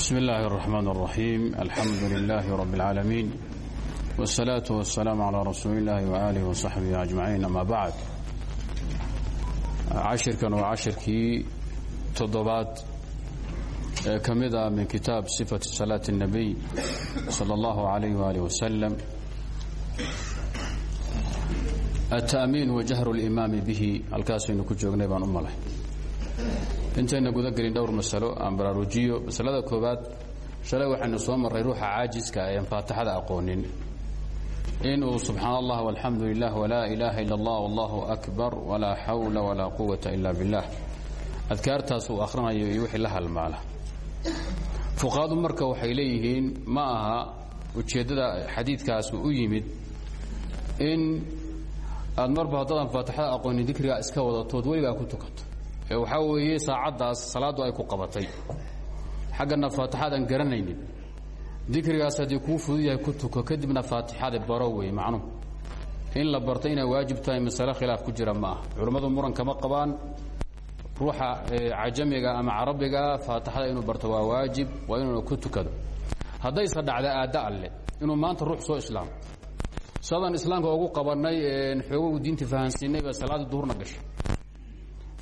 بسم الله الرحمن الرحيم الحمد لله رب العالمين والصلاة والسلام على رسول الله وآله وصحبه أجمعين أما بعد cashirkan waa cashirkii toddobaad ee ka mid ah min kitaab sifati salaati الnabiy salى اllahu عalayh waalih wasalam التأmiin wa jahru اlimaami bihi halkaasaynu ku joognay baan u malay intayna guda gelin dhowr masalo aan baraarujiyo. Masalada koobaad shalay waxaynu soo marray ruuxa caajiska ean faatixada aqoonin. Inuu subxaan allah walxamdu lilah walaa ilaaha ila allah wallahu akbar walaa xawla walaa quwata ila billah. Adkaartaas uu akhrinayo iyo wixii la halmaala. Fuqahadu marka waxay leeyihiin ma aha ujeeddada xadiidkaas u yimid in aad marba haddaadan faatixada aqoonin dikrigaa iska wadatood weligaa ku tukato. ee waxaa weeye saacaddaas salaaddu ay ku qabatay. Xaggana faatixaadan garanaynin. Dikrigaas haddii kuu fudud yahay ku tuko kadibna faatixada baro wey macnuhu in la barto inay waajib tahay masale khilaaf ku jira ma aha. Culummadu muran kama qabaan. Ruuxa cajamiga ama carabiga faatixada inuu barto waa waajib waa inuuna ku tukado. Haddayse dhacda aadda alle inuu maanta ruux soo islaamo. Sadan islaamka ugu qabannay xoogogu diinta fahansiinay baa salaaddii duhurna gashay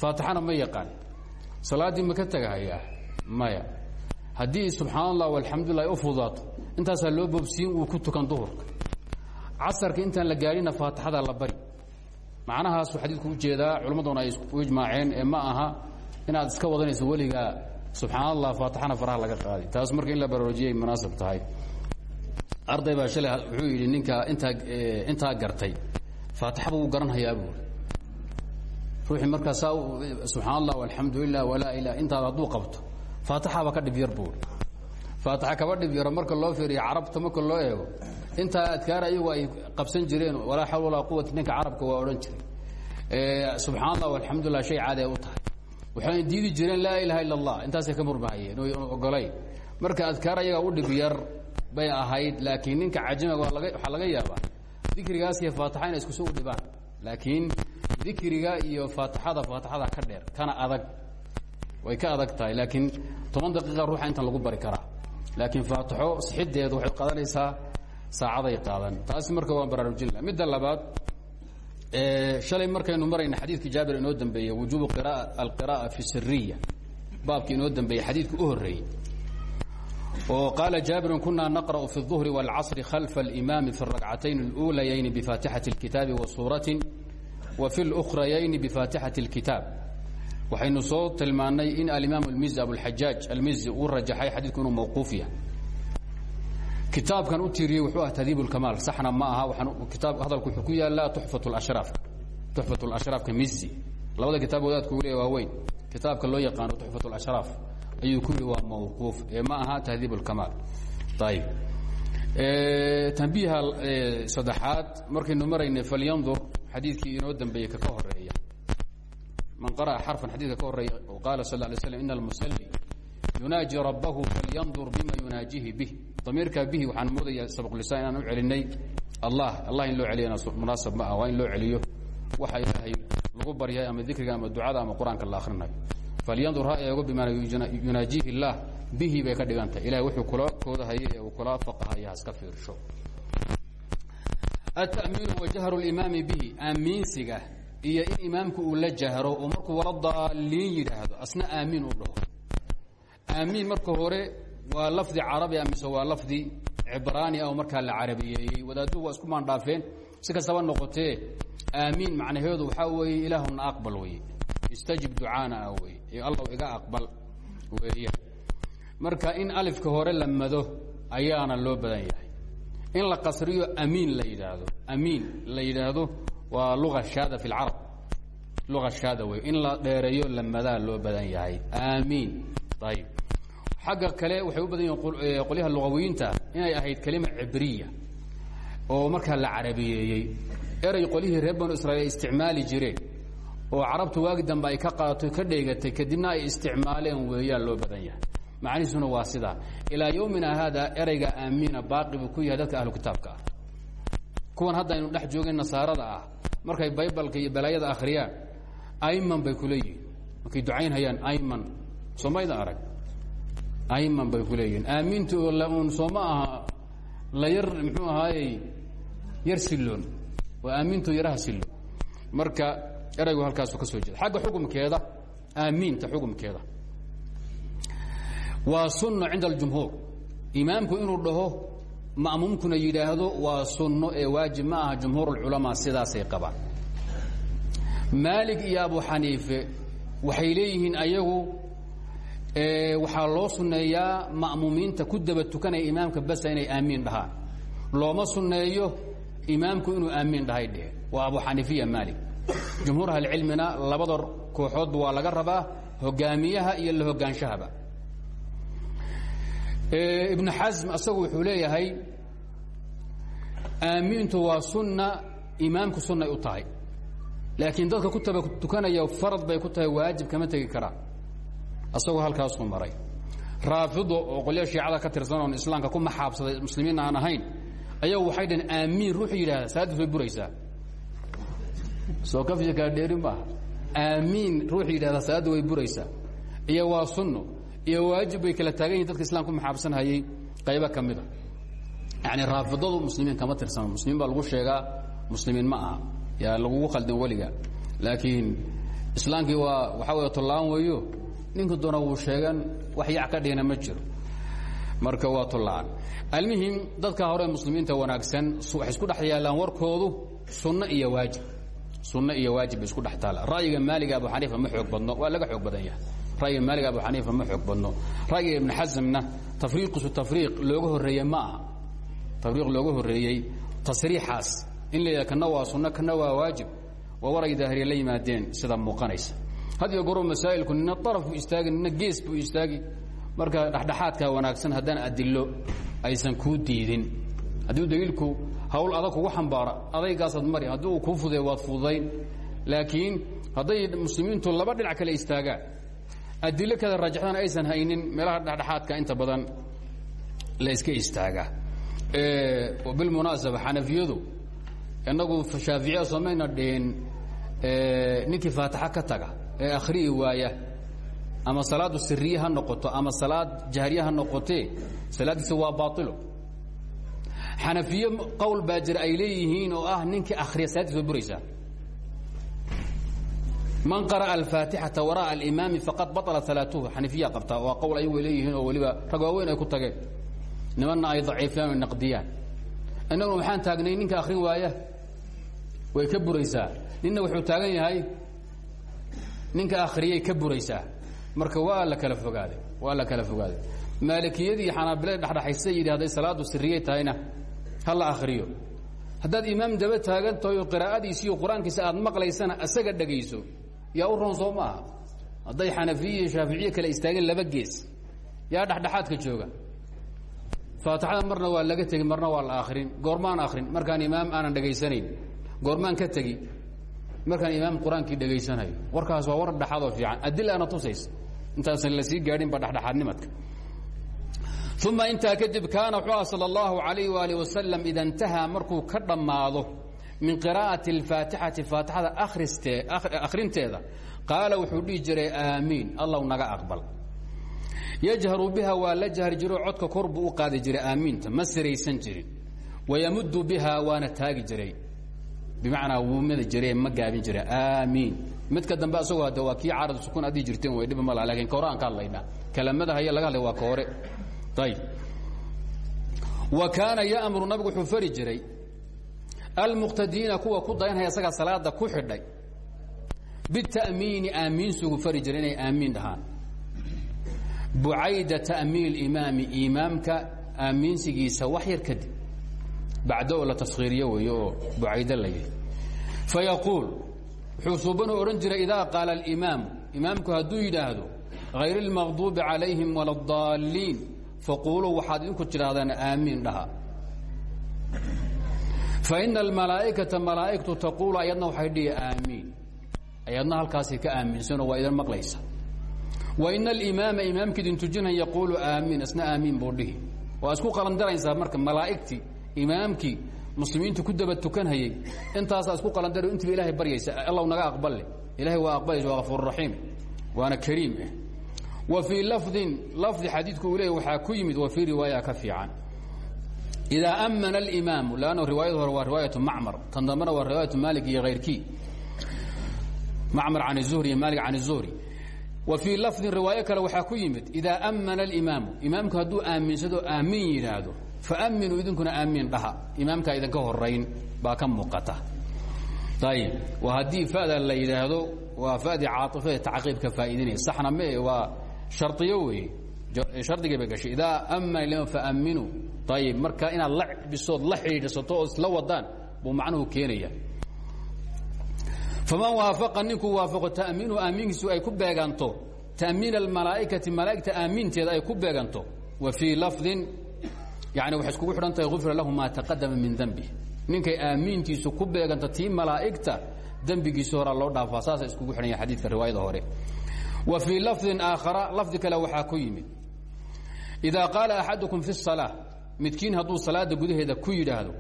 faatixana ma yaqaan. Salaaddii ma ka tegahayaa maya. Haddii subxaan allah alxamdulilah ay u fududaato intaasaa loo boobsiin uu ku tukan duhurka. Casarka intaan la gaadhina faatixada la bari. Macnahaasuu xadiidku u jeedaa culammaduna ay u ijmaaceen ee ma aha inaad iska wadanayso weligaa subxaan allah faatixana faraha laga qaaday taas marka in la baraarujiyay munaasab tahay. Arday baa shalay wuxuu yidhi ninka intaa intaa gartay faatixaba wuu garanhayaa buuri ruuxii markaa saa subxaan allah alxamdu lilah walaa ilah intaada hadduu qabto. Faatixaba ka dhib yar buuri faatixa kaba dhib yaro marka loo fiiriyo carabta marka loo eego intaa adkaar ayagu ay qabsan jireen walaa xawla walaa quwata ninka carabka waa odhan jiray. Subxaan allah alxamdulilah shay caadi ay u tahay. Waxayna diidi jireen laa ilaha illa allah intaasay ka murmahayeen oy ogolayn. Marka adkaar ayaga u dhib yar bay ahayd laakiin ninka cajamiga waxaa laga yaabaa dikrigaas iyo faatixa inay iskusi u dhibaan. Laakiin dikriga iyo faatixada faatixada ka dheer kana adag way ka adag tahay laakiin toban daqiiqa ruuxa intan lagu bari karaa laakiin faatixo sixideedu waxay qaadanaysaa saacaday qaadan taasi marka waan baraarujinla midda labaad shalay markaynu marayna xadiidkii jaabir inoo dambeeyey wujuubu alqira'a fi siriya baabkii inoo dambeeyey xadiidka u horreeyey oo qaala jaabirun kunaa naqra'u fi الظuhri wاlcasri khalfa اlimaami fi الragcatayn اluulayayni bifaatixati اlkitaabi wa suuratin wa fi اlأkhrayayni bifaatixati اlkitaab waxaynu soo tilmaannay in alimaam almizi abulxajaaj almizi uu rajaxay xadiidku inuu mawquuf yahay kitaabkan u tiiriyey wuxuu ah tahdiib اlkamaal saxna ma aha waxaan kitaab hadalku wuxuu ku yaalaa tuxfat اlashraaf tuxfat اlashraafka mizi labada kitaab wadaadku uu leeya waaweyn kitaabka loo yaqaano tuxfat اlashraaf ayuu ku yihi waa mawquuf ee ma aha tahdiib اlkamaal ayib tanbiiha saddexaad markaynu maraynay falyandur xadiidkii inoo dambeeyey kaka horreeya man qara'a xarfan xadidka ka horreeya qaala sal lay slam ina almusalli yunaaji rabbahu falyandur bima yunaajihi bih damiirka bihi waxaan moodaya sabqlisaan inaan u celinay. Allah allah in loo celiyana munaasab ma ah waa in loo celiyo. Waxa ilaahay lagu baryahay ama dikriga ama ducada ama qur'aanka la akrinayo falyandur ha eego bima yunaajihi اllah bihi bay ka dhigantahay ilahay wuxuu kula koodahayay ee uu kula faqahaya haska fiirsho atamiinu wa jahru اlimaami bihi aamiinsiga iyo in imaamku uu la jahro oo markuu wala daaliin yidhaahdo asna aamiin u dhaho aamiin marka hore waa lafdi carabi a mise waa lafdi cibraani ah oo markaa la carabiyeeyey wadaadduhu waa isku maandhaafeen si kastaba noqotee aamiin macnaheedu waxaa weeye ilaahuna aqbal weye istajib ducaana ah weye ee allow iga aqbal weeya marka in alifka hore la mado ayaana loo badan yahay in la qasriyo amiin la yidhaahdo. Amiin la yidhaahdo waa lua shaada fi اlcarab lua shaada wey in la dheereeyo lamadaa loo badan yahay. Aamiin ayib xagga kale waxay u badan yihiin qolyaha lugawiyiinta inay ahayd kelima cibriya oo markaa la carabiyeeyey erey qolyihii reer banu israiil ay isticmaali jireen oo carabtu waagi dambe ay ka qaadato ka dheegatay kadibna ay isticmaaleen weeyaan loo badan yahay macnihiisuna waa sidaa. Ilaa yowmina haada ereyga aamiina baaqi buu ku yahay dadka ahlu kitaabka. Ah kuwan hadda aynu dhex joogin nasaarada ah markay baybalka iyo balaayada akhriyaan ayman bay ku leeyihiin. Markay ducaynhayaan ayman. Soo mayda arag? Ayman bay ku leeyihiin. Aamiinta oo laun soo ma aha la yar muxuu ahaayey yar silloon. Waa aamiintu yaraha silloon. Marka eraygu halkaasu ka soo jeeda xagga xukumkeeda aamiinta xukumkeeda waa sunno cinda aljumhuur. Imaamku inuu dhaho ma'muumkuna yidhaahdo waa sunno ee waajib ma aha jumhuur اlculamaa sidaasay qabaan. Maalig iyo abu xaniife waxay leeyihiin ayagu waxaa loo sunneeyaa ma'muumiinta ku daba tukanaya imaamka basa inay aamiin dhahaan. Looma sunneeyo imaamku inuu aamiin dhahay dheh waa abu xaniifiya maalig jumhuur ahlicilmina labada kooxoodba waa laga rabaa hogaamiyaha iyo la hogaanshahaba ibnu xasm asagu wuxuu leeyahay aamiintu waa sunna imaamku sunnay u tahay. Laakiin dadka ku taba tukanaya farad bay ku tahay waajib kama tegi karaan asagoo halkaasuu maray. Raafido oo qolya shiicada ka tirsan oon islaamka ku maxaabsaday muslimiin aan ahayn ayagu waxay dhaheen aamiin ruuxuu yidhahda salaaddiis way buraysaa. Soo kafya kaa dheeri maaha. Aamiin ruuxuu yidhahda salaadda way buraysaa. Iyo waa sunno iyo waajib bay kala taagan yihiin dadka islam ku maxaabsanhayay qaybo ka mida yani raafidadu muslimiin kama tirsano muslimiin baa lagu sheegaa muslimiin ma aha yaa lagugu khaldin weliga. Laakiin islaamkii waa waxaa wey tollaan weeyo ninka doona wuu sheegan wax yac ka dhihina ma jiro. Marka waa tollaan. Almuhim dadka hore muslimiinta wanaagsan waxay isku dhex yaallaan warkoodu sunno iyo waajib. Sunno iyo waajib bay isku dhex taala ra'yiga maaliga abu xaniifa ma xoog badno waa laga xoog badan yahay ra'yiga maaliga abu xaniifa ma xoog badno. Ra'yiga ibnu xasamna tafriiqisu tafriiq looga horreeye ma aha. Tafriiq looga horreeyey tasriixaas. In la yidhaha kana waa sunno kana waa waajib. Waa war ay daahiriya la yimaadeen sida muuqanaysa. Had iyo goru masaa'ilku nina daraf buu istaagi nina gees buu istaagi marka dhexdhexaadkaa wanaagsan haddaan adilo aysan kuu diidin. Haddii daliilku hawl adag kugu xambaara adaygaasaad mari haddii uu kuu fudeey waad adilo kada raajixdana aysan haynin meelaha dhexdhexaadka inta badan la iska istaagaa. Bilmunaasaba xanafiyadu inagu shaaficiya somayna dhihin ninkii faataxa ka taga ee akhri'i waaya ama salaadu siriye ha noqoto ama salaad jahriye ha noqotee salaaddiisa waa baailo xanafiye qowl baa jira ay leeyihiin oo ah ninkii akhriya salaaddiis way buraysaa man qara'a alfaatixata wara'a alimaami faqad baطla salaatuhu. Xanifiya qabtaa waa qowl ayagu ay leeyihiin oo weliba rag waaweyn ay ku tageen. Nimanna ay daciifiyaan o naqdiyaan. Innaguna waxaan taagnay ninka akhrin waaya way ka buraysaa. Ninna wuxuu taagan yahay ninka akhriyay ka buraysaa. Marka waa la kala fogaaday waa la kala fogaaday maalikiyadii xanaabilada dhexdhexaysay yidhi hadday salaadu siriyey tahayna ha la akhriyo. Haddaad imaam daba taagan tahay oo yaa u roon soo maaha? Hadday xanafiye iyo shaaficiye kale istaageen laba gees. Yaa dhexdhexaadka jooga. Faatixada marna waa laga tegi marna waa la akrin goormaan akrin markaan imaam aanan dhegaysanayn goormaan ka tegi. Markaan imaam qur'aankii dhegaysanayo warkaas waa war dhexaadoo fiican. Adilaana tusaysa. Intaasan la sii gaadhin ba dhexdhexaadnimadka. Uma intaa kadib kaana wuxuu aha sal اllahu alayh waalih wasalam ida intahaa markuu ka dhammaado min qiraa'ati اlfaatixati faatixada akhrinteeda qaala wuxuu dhihi jiray aamiin allow naga aqbal. Yajharu biha waa la jahri jiro codka kor buu u qaadi jiray aamiinta ma siraysan jirin. Wayamudu biha waana taagi jiray. Bimacnaa wuu mada jire ma gaabin jira aamiin. Midka dambe asagoo hadde waa kii carad sukun addii jirteen way dhib ma laha laakiin ka hore aan ka hadlaynaa. Kelamada haya laga hadlay waa ka hore. Ayb wa kaana ya'muru nabigu wuxuu fari jiray almuqtadiina kuwa ku dayanhaya isagaa salaada ku xidhay bita'miini aamiinsugu fari jiray inay aamiin dhahaan. Bucayda ta'miin imaami imaamka aamiinsigiisa wax yar kadib bacdo oo la taskhiiriyo weeye oo bucaydo la yihi fayaquul wuxuu suubanu odhan jiray idaa qaala alimaamu imaamku hadduu yidhaahdo hayr اlmaqduubi calayhim wala اdaalliin faquuluu waxaad idinku tidhaahdaan aamiin dhaha faina almalaa'ikata malaa'igtu taquulu ayadna waxay dhihi aamiin. Ayadna halkaasay ka aaminsanoo waa idan maqlaysa. Waina alimaama imaamki idin tujinhan yaquulu aamiin isna aamiin buu dhihi. Waa isku qalandaraysaa marka malaa'igtii imaamkii muslimiintu ku daba tukanhayey intaasaa isku qalandar intiba ilahay baryaysa allaw naga aqballe ilahay waa aqbalaysa waa afuur raxiim waana kariim ah wa fii lafdin lafdi xadiidku uu leeyay waxaa ku yimid wa fii riwaaya ka fiican idaa amana alimaamu lanno riwaayada hore waa riwaayatu macmar tan dambena waa riwaayatu maalik iyo hayrkii macmar can zuhri iyo maalik can zuhri wa fii lafdin riwaayo kale waxaa ku yimid idaa amana alimaamu imaamku hadduu aaminsado aamin yidhaahdo faaminuu idinkuna aamiin dhaha imaamkaa idinka horayn baa ka muuqata ayib waa haddii fada la yidhaahdo waa fadii caaifada tacqiibka faa'iidinaya saxna mee waa shardiyo weeye shardigay bay gashay. Idaa amana imaam faaminuu ayib marka inaad la bisood la xidhiidhsato oo isla wadaan buu macnuhu keenaya faman waafaqa ninkuu waafaqo ta'miinu aaminkiisu ay ku beeganto. Ta'miin almalaa'ikati malaa'igta aaminteeda ay ku beeganto. Wa fii lafdin yani waxay iskugu xidhan tahay ufira lahu maa taqadama min dembi ninkay aamiintiisu ku beeganto tii malaa'igta dembigiisi horaa loo dhaafaa. Saasa iskugu xidhan yahay xadiidka riwaayada hore. Wa fii lafdin aakhara lafdi kale waxaa ku yimid idaa qaala axadukum fi salaa midkiin hadduu salaada gudaheeda ku yidhaahdo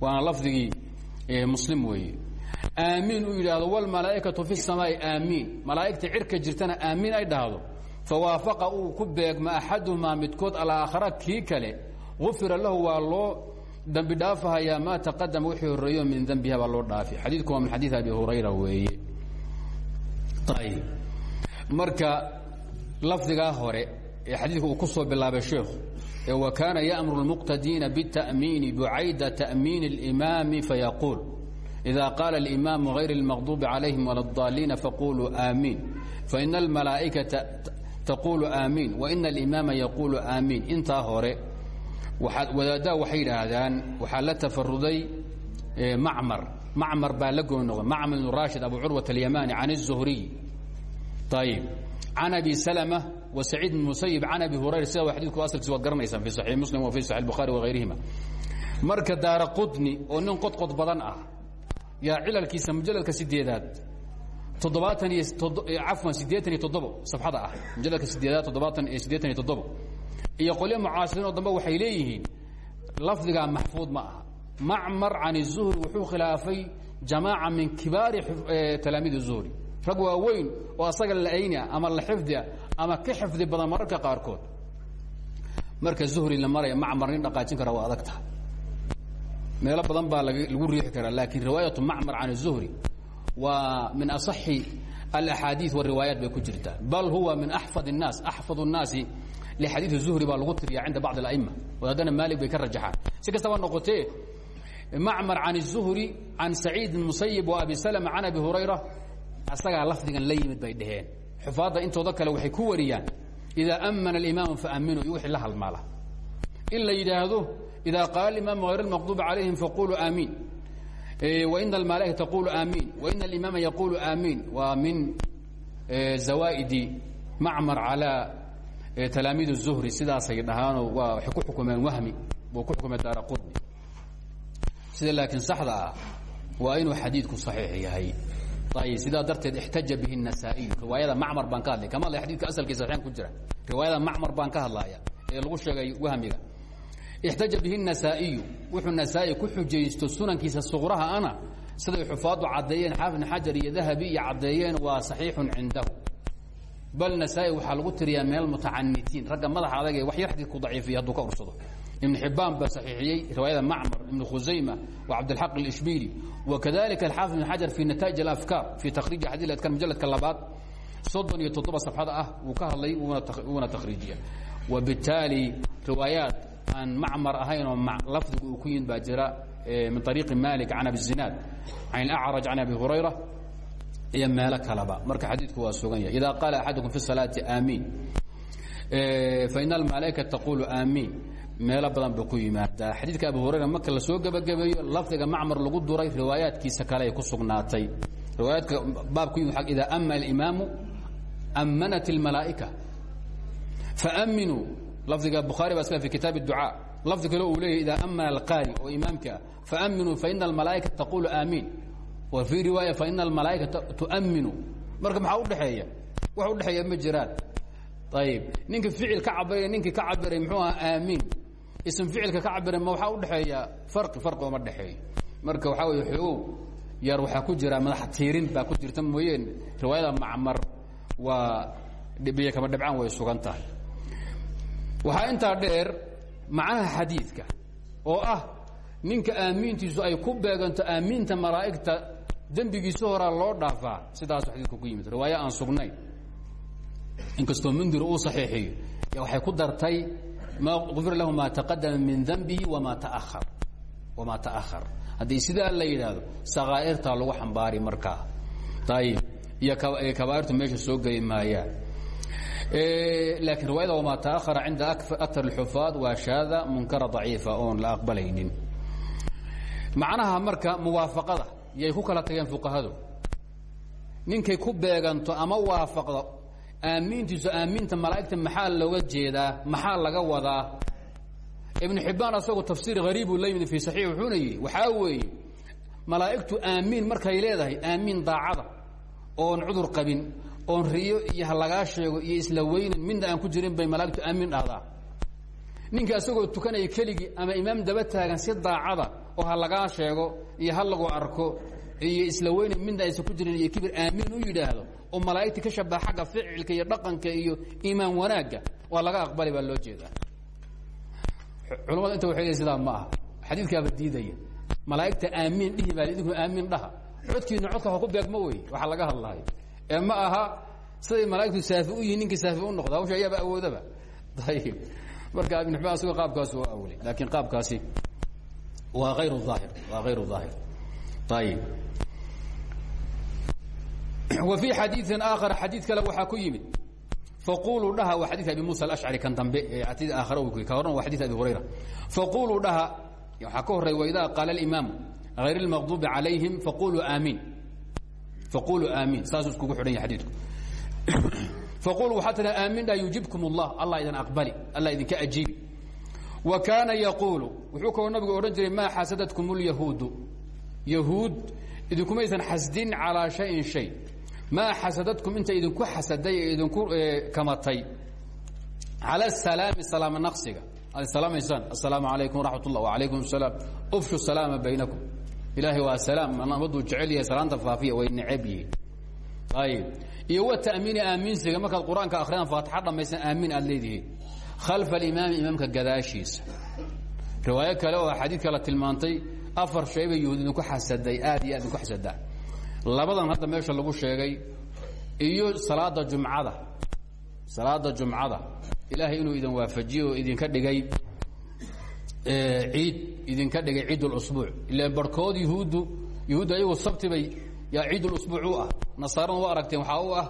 waana lafdigii muslim weeye aamiin uu yidhaahdo wlmalaaikatu fi samaai aamiin malaaigta cirka jirtana aamiin ay dhahdo fawaafaqa uu ku beegma axaduhumaa midkood alaakhara kii kale ufira lahu waa loo dambi dhaafahayaa maa taqadama wixii horreeyo min dembiha baa loo dhaafi xadiidku waa min xadiid abi hurayra weeye ayb marka lafdigaa hore ee xadiidka uu ku soo bilaabay sheekhu ee wa kaana ya'muru اlmuqtadiina bالta'miini bucayda ta'miin اlimaami fayaquul إida qaala اlimaamu غayr اlmaqdubi calayhim wala الضaliina faquluu aamiin faina اlmalaa'ikata taqulu aamiin waina اlimaama yaquulu aamiin intaa hore wadaaddaa waxay yidhaahdaan waxaa la tafaruday macmar macmar baa la gooni noqday macmar ibnu raashid abu curwat alyamani can الzuhriy ayib can abi salma wa saciid bn musayib can abi hurayra sida wa xadidku asalkiisa waad garanaysaan fi saxiix muslim wa fi saxix bukhari wahayrihima marka daara qudni oo nin qodqod badan ah yaa cilalkiisa mujaladka sideedaad toddobaatan iyo cafwan siddeetan iyo toddobo safxada ah mujaladka sideedaad toddobaatan iyo siddeetan iyo toddobo iyo qolyo mucaasiriin oo dambe waxay leeyihiin lafdigaa maxfuud ma aha macmar can الzuhri wuxuu khilaafay jamaaca min kibaari talaamiid الzuhri rag waaweyn oo asaga la-aynia ama la xifdia ama ka xifdi badan mararka qaarkood marka zuhri la maraya macmar nin dhaqaajin kara waa adag taha meelo badan baa lagu riixi karaa laakiin riwaayatu macmar can الzuhri waa min aصaxi alaxaadiiث wariwaayaat bay ku jirtaa bal huwa min axfad الnaas axfad الnaasi lxadiiث zuhri baa lagu tiriya cinda bacض اأma wadaadana maalik bay ka rajaxaan si kastaba noqotee macmar can الzuhri can saciid musayib wa abi slma can abi hurayra asagaa lafdigan la yimid bay dheheen xufaadda intooda kale waxay ku wariyaan idaa amana alimaam faaminu iyo wixii la halmaala. In la yidhaahdo idaa qaala alimaamu hayr almaqduubi calayhim faquluu aamiin. Eh, Waina almalaaika taqulu aamiin. Waina alimaama yaqulu aamiin. Waa min eh, zawaaidi macmar calaa eh, talaamiid الzuhri sidaasay dhahaanoo waa waxay ku xukumeen wahmi buu ku xukumay daara qudni. Sida laakiin saxda ah waa inuu xadiidku saxiix yahay sidaa darteed ixtaja bihi nasaa'iyu riwaayada macmar baan ka hadlay. Kama hadlay xadidka asalkiisa saxiixan ku jira. Riwaayada macmar baan ka hadlaaya ee lagu sheegay wahmiga. Ixtaja bihi nasaa'iyu wuxuu nasaa-i ku xujaysto sunankiisa suqraha ana. Siday xufaadu caddeeyeen xaafid xajar iyo dahabi iyo caddeeyeen waa saxiixun cindahu. Bal nasaa-i waxaa lagu tiriyaa meel mutacanitiin ragga madaxa adag ee wax yar xadiid ku daciifiya hadduu ka ursado xibaan baa saxiixiyey riwaayada macmar ibn khusayma wa cabdilxaq alishbili wakadalika alxaafid ibn xajar fi nataa'ij alafkaar fi takhriiji xadii adkar mujaladka labaad soddon iyo toddoba safxada ah wuu ka hadlay wuuna takhriijiya wabittaali riwaayaat aan macmar ahayn oo lafdigu uu ku yimid baa jira min malik can abi zinaad can alacraj can abi hurayra iyo meelo kaleba. Marka xadiidku waa sugan yahay. Ida qaala axadukum fi salaati aamiin faina almalaaikata taqulu aamiin meelo badan ba ku yimaadaa. Xadiidka abu hurayra marka la soo gebagabeeyo lafdiga macmar lagu duray riwaayaadkiisa kale ay ku sugnaatay. Riwaayaadka baabku yimi ag idaa ama alimaamu ammanat almalaa'ika faaminuu lafdiga bukhaari baa sida fi kitaab adducaa lafdi kale uu leeyahy idaa amana alqaari oo imaamka ah faaminuu faina almalaa'ika taqulu aamiin. Wa fii riwaaya faina almalaa'ikata tu'aminu marka maxaa udhexeeya wax udhexeeya ma jiraan. Ayib ninka ficil ka cabiraya ninkii ka cabiray muxuu ahaa aamiin ism ficilka ka cabiray ma waxaa udhexeeya farqi farqi ooma dhexeeyo marka waxaa wey xoogow yar waxaa ku jira madax tiirin baa ku jirta mooyeen. Riwaayada macmar waa biyo kama dhibcaan way sugan tahay. Waxaa intaa dheer macnaha xadiidka oo ah ninka aamiintiisu ay ku beeganto aamiinta malaa'igta dembigiisa horaa loo dhaafaa sidaasu xadiidku ku yimid. Riwaayo aan sugnayn. Inkastoo mundir uu saxiixiyo waxay ku dartay ma ufira lahu ma taqadama min danbihi wama taahar wamaa ta'ahar haddii sidaa la yidhaahdo sakaa'irtaa lagu xambaari markaa ayib iyo kabaairtu meesha soo geli maayaan. Laakiin riwaayada wamaa taahara cinda akar اxufaad waa shaada munkara ضaciifa oon la aqbalaynin. Macnaha marka muwaafaqada yay ku kala tageen fuqahadu. Ninkay ku beeganto ama waafaqdo aamiintiisu aamiinta malaa'igta maxaa looga jeedaa maxaa laga wadaa? Ibnu xibbaan asagoo tafsiir hariibuu la fii saxiix wuxuuna yidhi waxaa weeye malaa'igtu aamiin markay leedahay aamiin daacada oon cudur qabin oon riyo iyo ha sheego iyo isla weynin midna aan ku jirin bay malaa'igtu aamiin dhahdaa ninka asagoo tukanaya keligii ama imaam daba taagan si daacada oo ha sheego iyo ha lagu arko iyo isla weynin midna aysan ku jirin iyo kibir aamiin u yidhaahdo oo malaa'igta ka shabaha xagga ficilka iyo dhaqanka iyo iimaan wanaagga waa laga aqbali baa loo jeedaa. Culamada inta waxay sidaa ma aha. Xadiidkaaba diidaya. Malaa'igta aamiin dhihi baa idinku aamiin dhaha. Codkiina codka ha ku beegma wey waxaa laga hadlayo ee ma aha siday malaa'igtu saafi u yihiin ninkii saafi u noqda hawsha ayaaba awoodaba ayib marka ibn xibaan asagoo qaabkaas u awlay laakiin qaabkaasi waa ayru aahir waa hayru aahir ayib wa fii xadiiin aakhar xadiid kale waxaa ku yimid faquluu dhaha waa xadii abi musa alashcari kan dambe ee atid aakhare ka horan waa xadii abi hurayra faquluu dhaha waxaa ka horey waidaa qaala alimaamu hayr اlmaqdubi calayhim faquluu aamiin faquluu aamiin saasuu iskugu xidhan yahay xadiidku faquluu waxaa tiha aamin dha yujibkum اllah allah idin aqbali allah idinka ajiibi wa kaana yaquulu wuxuu kaloo nabigu odhan jiray maa xasadadkum اlyahuudu yahuud idinkumaysan xasdin calىa shayin shay maa xasadadkum inta idinku xasaday ee idinku kamatay cala asalaami salaama naqsiga. Ad salaamaysaan assalaamu calaykum waraxmat ullah wacalaykum asalaam ufshu salaama baynakum. Ilaahay waa salaam namaduu jecel yahay salaanta faafiya way necab yihiin. Ayib iyo wa ta'miini aaminsiga markaad qur'aanka akhriyaan faatixa dhammaysan aamin aad leedihiin. Khalfa alimaami imaamka gadaashiisa. Riwaayo kale oo xadiid kale tilmaantay afar shay bay yahuud idinku xasaday aad iyo aad idinku xasadaa labadan hadda meesha lagu sheegay iyo salaada jumcada salaada jumcada. Ilaahay inuu idin waafajiyo oo idinka dhigay ciid idinka dhigay ciid اlsbuuc ila barhkood yahuuddu yahuuddu ayagu sabti bay yaa ciid اlsbuuc u ah nasaarana wa aragteen waxaa u ah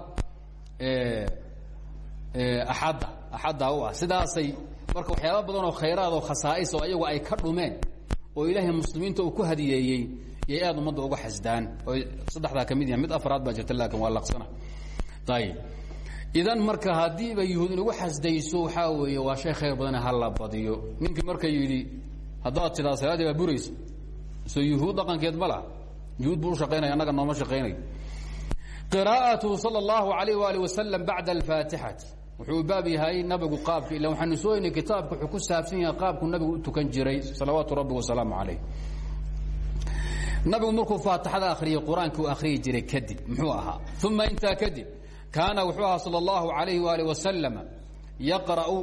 axadda axadda u ah. Sidaasay marka waxyaaba badan oo khayraad oo khasaa'is oo ayagu ay ka dhumeen oo ilaahay muslimiinta uu ku hadiyeeyey yay aad ummadda uga xasdaan. Oo saddexdaa ka mid mid afraad baa jirta laakin waa laqsana. Ayib idan marka haddiiba yuhuud inagu xasdayso waxaa weeye waa shay khayr badane ha la badiyo. Marka yidhi haddaad tidaa salaaddii baa buraysa. Soo yuhuud dhaqankeed ma laha. Buu u shaqaynaya annaga nooma shaqaynayo qiraa'atuhu sala allahu alayh waali wasalam bacda alfaatixati. Wuxuu baab yahay nabigu qaabka ila waxaanu sooynay kitaabka wuxuu ku saabsan yahay qaabku nabigu u tukan jiray salawaatu rabbi wasalaamu calayh nabigu markuu faatixada akhriyey qur'aankii u jiray kadib muxuu ahaa. Uma intaa kadib kaana wuxuu ahaa sal اllahu alayh wali wasalam yaqra'u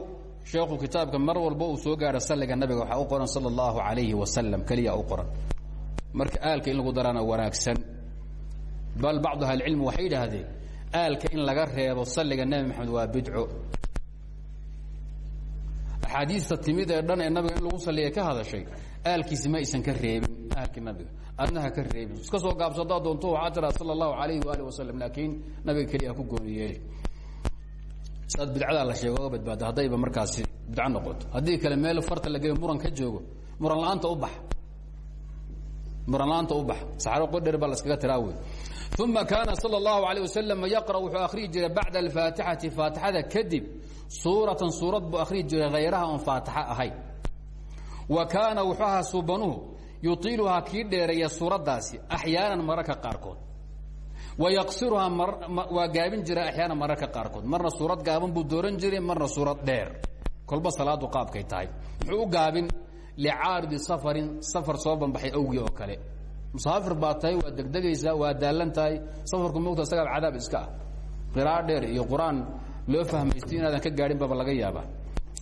sheekhu kitaabka mar walba soo gaaro salliga nabiga waxaa u qoran sal اllahu alayhi wasalam keliya u qoran. Marka aalka in lagu daraana wanaagsan bal bacdu ahlicilmi waxay yidhaahdeen aalka in laga reebo salliga nebi maxamed waa bidco. Axaadiista timid dhan ee nabiga in lagu salliya ka hadashay aalkiisi ma aysan ka reebin aalkii nabiga adna ha ka reebin. Iska soo gaabso haddaad doonto waxaa tiraa sala allahu alayhi waali wasalam laakiin nabiga keliya ku gooni yeeli saad la sheego oga badbaada haddayba markaasi bidco noqoto. Haddii kale meel farta la muran ka joogo muran la'aanta u bax. Muran la'aanta u bax. Saxaro qodher baa la iskaga tiraa wey uma kaana sala allahu alayh wasalam yaqra' wuxuu akhriyi jiray bacda alfaatixati. Faatixada kadib suuratan suurad buu akhriyi jiray hayraha oon faatixo ahayn wa kaana wuxuu ahaa yuiiluhaa kii dheereeya suuraddaasi axyaanan mararka qaarkood. Wa yaqsiruhaa waa gaabin jira axyaanan mararka qaarkood. Marna suurad gaaban buu dooran jiray marna suurad dheer. Kolba salaadu qaabkay tahay. Muxuu u gaabin licaaridi safarin safar soo banbaxay awgii oo kale. Musaafir baa tahay waa degdegaysaa waa daalan tahay. Safarku mogta isagaab cadaab iska ah. Qira'a dheer iyo qur'aan loo fahmaysto inaadan ka gaadhin baba laga yaaba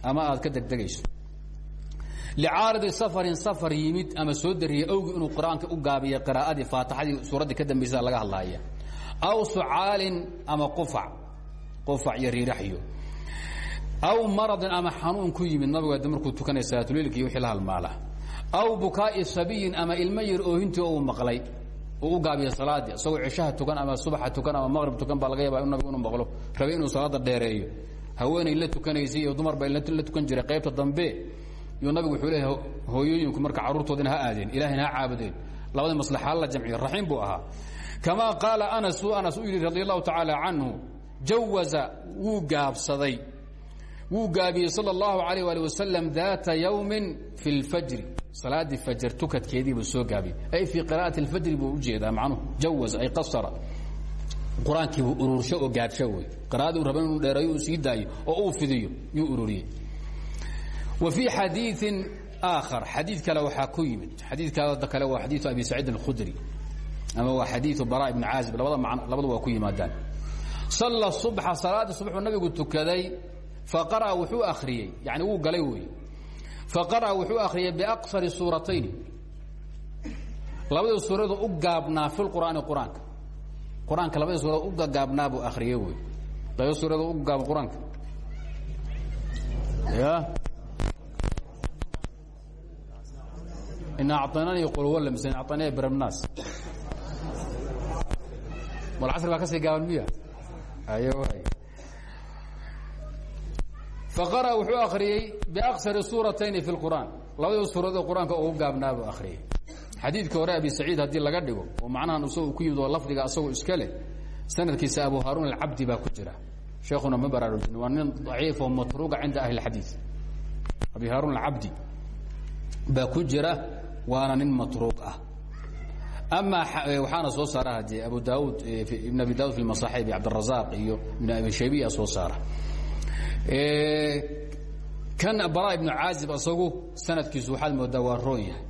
ama aad ka degdegayso licaaridi safarin safar yimid ama soo dariyey awgi inuu qur'aanka u gaabiya qiraa'adii faatixadii suuraddii ka dambaysa laga hadlaaya aw sucaalin ama qufac qufac iyo riiraxyo aw maradin ama xanuun ku yimid nabiga markuu tukanaya salaatuleilka iyo wixii la halmaala aw bukaa'i sabiyin ama ilmo yar oohintii uu maqlay uu u gaabiya salaadii isagoo cishaha tukan ama subaxa tukan ama maqrib tukan baa laga yaaba in nabigu inuu maqlo rabay inuu salaada dheereeyo haweenay la tukanaysay iyo dumar baa la tukan jiray qaybta dambe yuu nabigu wuxuu leeyahay hooyooyinku marka carruurtoodina ha aadeen ilahayna ha caabudeen labadii maslaxa la jamciyo raxiim buu ahaa kamaa qaala anasu anas u yidhi radi allahu tacaala canhu jawaza wuu gaabsaday wuu gaabiyey sal اllahu alayh ali wasalam daata yawmin fi اlfajri salaadii fajr tukadkeedii buu soo gaabiyey ay fii qira'ati اlfajri buu ujeedaa macnuhu jawaz ay qasara qur-aankiibuu urursho oo gaabsho wey qira'adii u raba inuu dheereeyo uu sii daayo oo uu fidiyo yuu ururiyey wa fii xadiiثin aakhar xadiid kale waxaa ku yimid xadiidkaa kale waa xadiiثu abi saciid اlkhudri ama waa xadiiثu bara ibn caazib labada man labadu waa ku yimaadaan salla subxa salaadii subaxuu nabigu tukaday faqara'a wuxuu akhriyey yani wuu galay wey faqara'a wuxuu akhriyey biaqsari suuratayn labadii suuradu u gaabnaa fi lqur'aani qur-aanka qur-aanka labadii suurad u gaabnaa buu akhriyey wey labada suuradu u gaab qur-aanka ina acطaynani qulwala mise in acطaynaya birabnaas walcasr baa ka sii gaaban miya ay faqara wuxuu akriyey biaksari suuratayni fi lqur'aan labadii suuradood qur-aanka ugu gaabnaa buu akhriyey xadiidka hore abi saciid haddii laga dhigo oo macnahan isagu ku yimid oo lafdiga asagoo iska leh sanadkiisa abu haaruun alcabdi baa ku jira sheekuna ma baraarujin waa nin daciif oo matruuga cinda ahli اxadiid abi haaruun alcabdi baa ku jira waana nin matruuq ah. Ama waxaana soo saara hadee abu daud ibn abi daud fi masaaxib cabdirazaq iyo ibn abi shaybiya soo saara. Kan bara ibnu caazib asagu sanadkiisu waxaad moodaa waa roon yahay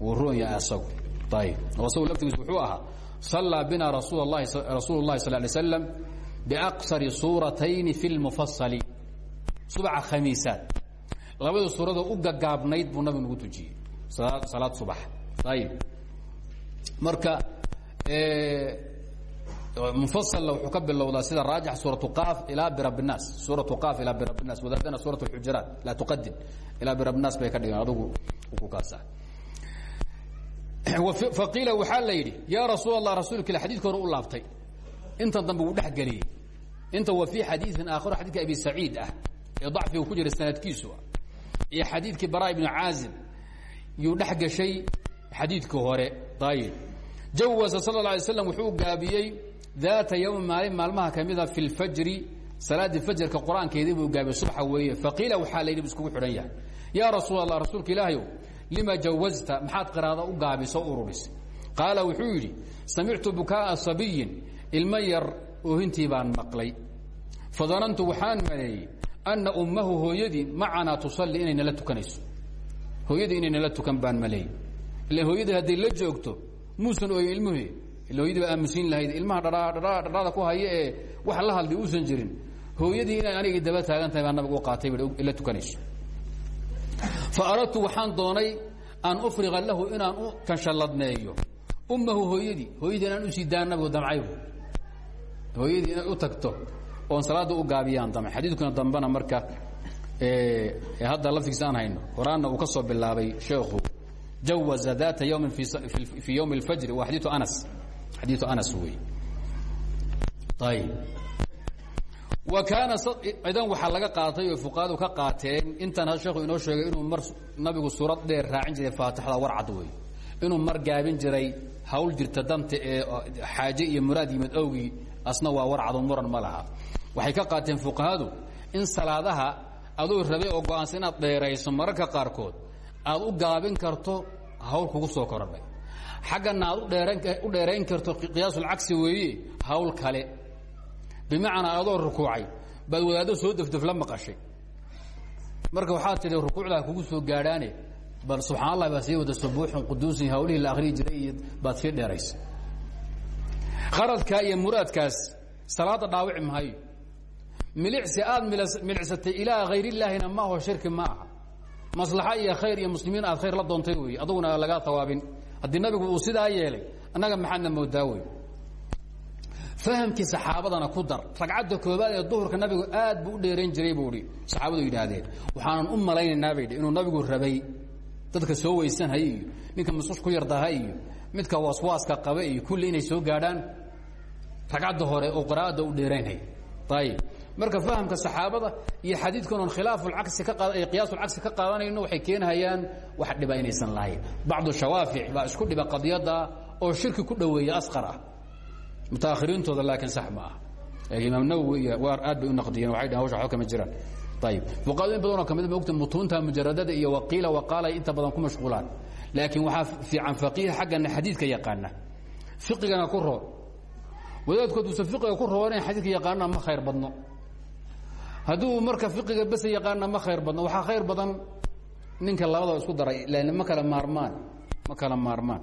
wuu roon asagu. Ayib oo asagu laftigiisu wuxuu ahaa bina rasuul lahi rasuulu اllahi sal lay slam biaqsari suuratayni fi lmufasali khamiisaad. Labada suuradoo u gagaabnayd buu nabigu nagu salaad subax ayib marka mufasalna wuxuu ka bilowdaa sida raajix suuratu qaaf ilaa birab الnaas suuratu qaaf ilaa birab الnaas wadaadana suurat اxujuraat laa tuqadim ilaa birab الnaas bay ka dhigeen adugu ku kaasa faqiila waxaa la yidhi yaa rasuul allah rasuulka ila xadidka hore u laabtay intan dambe wuu dhex geliyey inta wa fii xadiiثin aakharo xadidka abi saciid ah ee dacfiga ku jira sanadkiisu ah iyo xadiidkii bara ibnu caazib yuu dhex gashay xadiidka hore. Ayib jawasa sal la alay slam wuxuu gaabiyey daata yowmi maalin maalmaha kamida ah fi lfajri salaadii fajarka qur'aankeedii buu gaabiyey subaxa weeye. Faqiila waxaa la yidhi bu yahay. Yaa rasuul allah rasuulka lima jawasta maxaad qiraada u gaabiso ururis qaala wuxuu yidhi samictu bukaaa sabiyin ilmo yar baan maqlay. Fadanantu waxaan maleeyey anna ummahu hooyadii macanaa tusalli inay nala tukanayso hooyadii inay nala tukan baan maleeyey ila hooyadii hadday la joogto muusan ooyin ilmuhi ila hooyadii baa aamusiin lahayd ilmaha dhaa dhadhaada ku haya ee wax la hadlay uusan jirin. Hooyadii inay anigii daba taagan tahay baa nabiga u qaatay la tukanayso. Fa aradtu waxaan doonay an ufriqa lahu inaan u kanshalladneeyo ummahu hooyadii hooyadii inaan u sii daa nabigu damcaybu hooyadii inay u tagto oon salaada u gaabiyaan damay xadiidkuna dambena marka hadda laftigiisa aan hayno horaanna uu ka soo bilaabay sheekhu jawaza data yawmin fi ywmi اlfajri waa xadiiu anas xadiiu anas wey ayib wa kaana idan waxaa laga qaatay oo fuqahadu ka qaateen intan sheekhu inoo sheegay inuu mar nabigu suurad dheer raacin jiray faatixda warcad wey inuu mar gaabin jiray hawl jirta danta ee xaaje iyo muraad yimid awgii asna waa warcado muran ma laha. Waxay ka qaateen fuqahadu in salaadaha aduu rabay oo go'aansa inaad dheerayso mararka qaarkood aad u gaabin karto hawl kugu soo korodhay xaggana aad u dheerayn karto qiyaasulcagsi weeye hawl kale. Bimacnaa adoo rukuucay baad wadaaddo soo defdefla maqashay. Marka waxaad tidhi rukuucdaa kugu soo gaadhaane. Bal subxaan allah baa sii wada subuuxun quduusin hawlihii la akhriyi jiray iyo baad sii dheeraysa qaradkaa iyo muraadkaas salaada dhaawici maayo milicsi aad milicsatay ilaa hayrillaahina ma aho shirki ma aha. Maslaxa iyo khayr iyo muslimiin aad khayr la doontay wey aduguna lagaa tawaabin. Haddii nabigu uu sidaa yeelay annaga maxaadna moodaa wey fahamkii ku dar ragcadda koobaad ee duhurka nabigu aad buu u jiray buu hi saxaabadu yidhaahdeen u malaynaynaa bay inuu nabigu rabay. Dadka soo weysanhay iyo ninka masush ku midka waswaaska qaba iyo kulli inay soo gaadhaan. Ragcadda hore oo qiraa'adda u dheeraynhay ayib marka fahamka saxaabada iyo xadiidkan oon khilaafulcagsi ka qaad qiyaasulcagsi ka qaadanayno waxay keenhayaan wax dhiba inaysan lahayn bacdu shawaafic baa isku dhiba qadiyadda oo shirki ku dhoweeya asqar ah. Mutaakhiriintooda laakiin sax ma ah. Imaam nawowi iyo waar aad bay u naqdiyeen waxay dhahen hawsha waxba kama jiraan. Ayib fuqaado in badanoo ka mid mogta inta badan ku mashquulaan. Laakiin waxaa fiican faqiih xaggana xadiidka yaqaana fiqigana ku roo wadaadkood uusan ku roonayn xadiidka yaqaanana ma khayr badno hadduu marka fiqiga bes yaqaana ma khayr badno waxaa khayr badan ninka labadaba isku daray lan ma kala maarmaan ma kala maarmaan.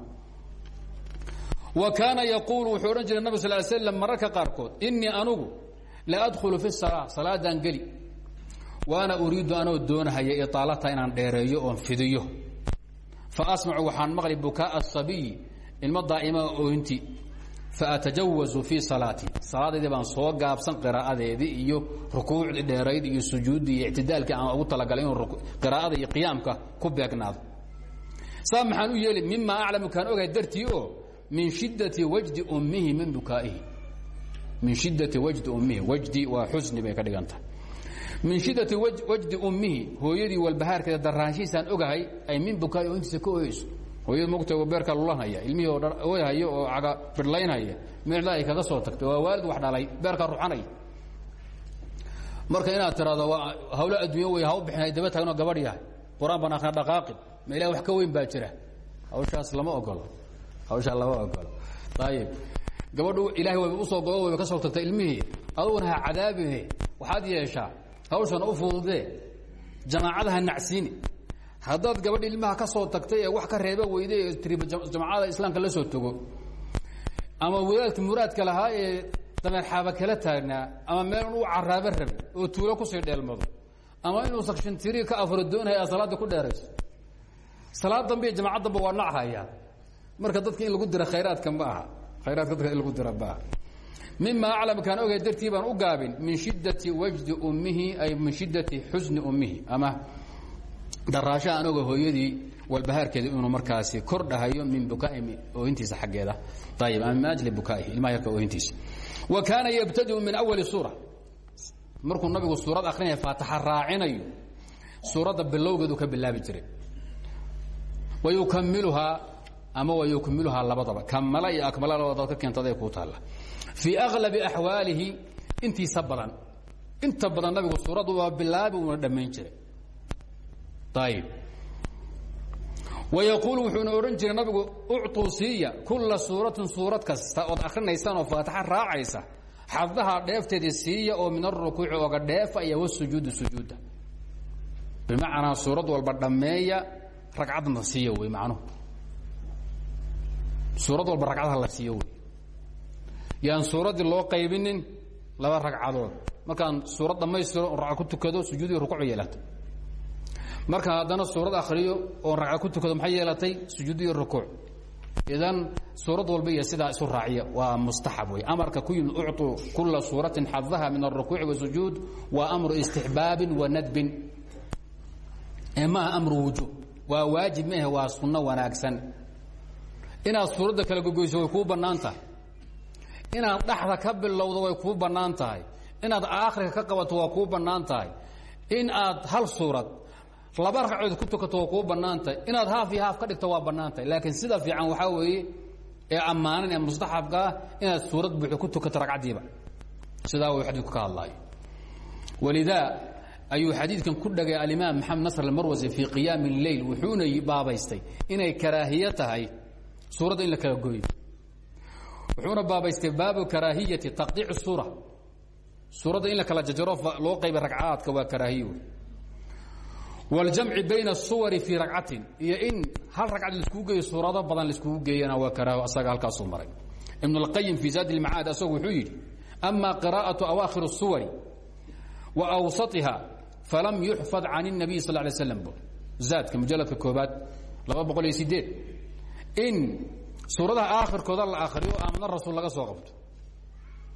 Wa kaana yaquulu wuxuu odhan jiray nabig sal l slam mararka anugu la adkhulu fi salaa salaadaan geli. Waana uriidu anoo doonahaya iطaalata inaan dheereeyo oon fidiyo. Fa asmacu waxaan maqli bukaaa asabiyi ilmo daa'ima oohinti faatajawazu fii salaatii salaadeydii baan soo gaabsan qiraa'adeedii iyo rukuucdii dheerayd iyo sujuuddii iyo ictidaalkii aan ugu talagalay inuu qiraa'ada iyo qiyaamka ku beegnaado saa maxaan u yeeli mima aclamu kaan ogahay dartii oo min shiddati wajdi ummihi min bukaa'ihi min shiddati wajdi ummihi wajdi waa xusni bay ka dhigantahay min shiddati wajdi ummihi hooyadii walbahaarkeeda daraanshihiisaan ogahay ay min bukaa'i oo intiisa ka oyeyso hooyada mogta beerka lulanhaya ilmihii oo oyhaya oo caga bidhlaynhaya micda ay kaga soo tagtay waa waalid wax dhalay beerkaa ruxanaya marka inaad tiraado waa hawlo adduunya wey ha u bixin daba tagnoo gabadh yahay. Qur'aan baan akhna dhaqaaqin ma ilahi wax ka weyn baa jira. Hawshaas lama ogolo hawshaa lama ogolo ayib gabadhu ilahay wayba u soo gobo wayba ka soo tagtay ilmihii. Aduguna ha cadaabine waxaad yeeshaa hawshan u fududee jamaacada ha nacsiini haddaad gabadhi ilmaha ka soo tagtay ee wax ka reeba weyday ee tiri jamacada islaamka la soo togo ama wadaadka muraadka lahaa ee dameerxaaba kala taagnaa ama meel u caraabo rabi oo tuulo ku sii dheelmado ama inuu sakshintiri ka afuro doonaya aad salaada ku dheerayso. Salaad dambe iyo jamacad damba waa nachaya marka dadka in lagu dira khayraadka ma aha. Khayraadka dadka in lagu dira ma aha. Mima aclam kaan ogay dartii u gaabin min shiddati wajdi ummihi ay min shiddati xusni ummihi ama daraashaha anoga hooyadii walbahaarkeeda inuu markaasi kor dhahayo min bukaai oohintiisa xaggeeda. Ayib ama min ajli bukaa'ihi ilmaha yarka oohintiisa wa kaana yabtadiu min awali suura. Markuu nabigu suurad akrinaya faataxa raacinayo suuradda bilowgeedu ka bilaabi jiray. Wa yukamiluhaa ama wa yukmiluhaa labadaba. Kamala iyo akmala labadaad ka keentadae kuu taalla. Fii aklabi axwaalihi intiisa badan. Inta badan nabigu suuraddu waa bilaabi uuna dhammayn jiray ayib wayaquulu wuxuuna odhan jiray nabigu ucطuu siiya kula suuratin suurad kasta ood akrinaysaan oo faataxa raacaysa. Xadaha dheefteedii siiya oo min arukuuci oga dheefa iyo wasujuudi sujuudda. Bimacnaa suurad walba dhammeeya ragcadna siiya wey macnuhu. Suurad walba ragcadha la siiyo wey. Yaan suuraddii loo qaybinin laba ragcadood. Markaan suurad dhammaystiro ragca ku tukado sujuudiyo rukuuc yeelata marka haddana suurad akriyo oon ragca ku tukado maxay yeelatay? Sujuud iyo rukuuc. Idan suurad walba iyo sidaa isu raaciya waa mustaxab wey amarka ku yimid ucطuu kula suuratin xadaha min aلrukuuci wasujuud waa amru istixbaabin wa nadbin. Ee maaha amru wujuub waa waajib maahe waa sunno wanaagsan. Inaad suuradda kala gogoyso way kuu bannaan tahay. Inaad dhaxda ka bilowdo way kuu bannaan tahay. Inaad aakhirka ka qabato waa kuu bannaan tahay. In aad hal suurad laba ragcood ku tukato waa kuu bannaan tahay inaad haaf iyo haaf ka dhigto waa bannaan tahay laakiin sida fiican waxaa weeye ee ammaanan ee mustaxabka ah inaad suurad buuxda ku tukato ragcaddiiba. Sidaa uu xadiidku ka hadlaayo walidaa ayuu xadiidkan ku dhagay alimaam maxamed nasr almarwasi fii qiyaami اleyl wuxuuna baabaystay inay karaahiye tahay. Suuradda in la kala gooyo. Wuxuuna baabaystay baabu karaahiyati taqdiic suura. Suuradda in la kala jajaro loo qayba ragcaadka waa karaahiye wاljamci bayna الsuwari fii ragcatin iyo in hal ragcad laiskugu geeyo suurado badan laiskugu geeyana waa karaaho asaga halkaasuu maray ibn اlqayim fii zaad اlmacaad asagu wuxuu yidhi ama qiraaءaةu awaakhir الsuwari wa awsaiha falam yuxfad can الnabiy sal lay slam zaadka mujaladka koobaad laba boqol iyo sideed in suuradaha aakhirkooda la akriyo aamana rasuul laga soo qabto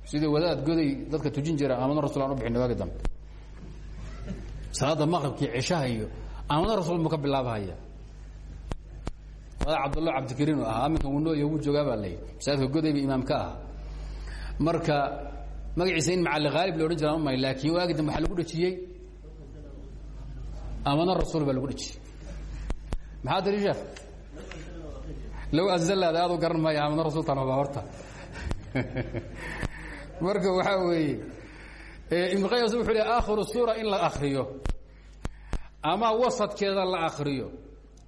sidii wadaad goday dadka tujin jira aamana rasul aan u bixin waagi dambe salaada maqribkii cishaha iyo aamana rasuul mu ka bilaabahaya wadaad cabdullah cabdikariin ahaa aminkan wuu noolya wuu joogaa baa layi masaajidka godayba imaam ka aha marka magaciisa in macali haalib la odhan jiraan umay laakiin waagi dambe waxaa lagu dhejiyey aamana rasuul baa lagu dhejiyey. Maxaa tiri sheekh? Low anzalaada aad u garan maayo aamana rasuultan baa horta. Marka waxaa weeye ibnu qayim wuxuu le aakhiru suura in la akriyo ama wasadkeeda la akriyo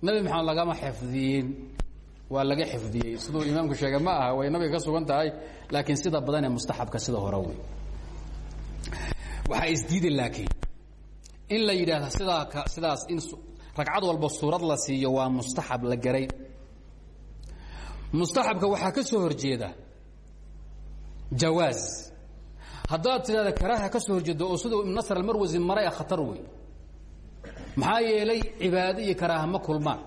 nabi maxamed lagama xifdiyin. Waa laga xifdiyey. Siduu imaamku sheegay ma aha way nabiga ka sugan tahay laakiin sida badan ee mustaxabka sida hore wey. Waxaa isdiidi laakiin in la yidhaahda sidaa sidaas in ragcad walba suurad la siiyo waa mustaxab la garay. Mustaxabka waxaa ka soo horjeeda jawaaz haddaad tidhahda karaaha ka soo horjeedo oo siduu ibn nasr almarwasi maray a khatar wey maxaa yeelay cibaado iyo karaaha ma kulmaan.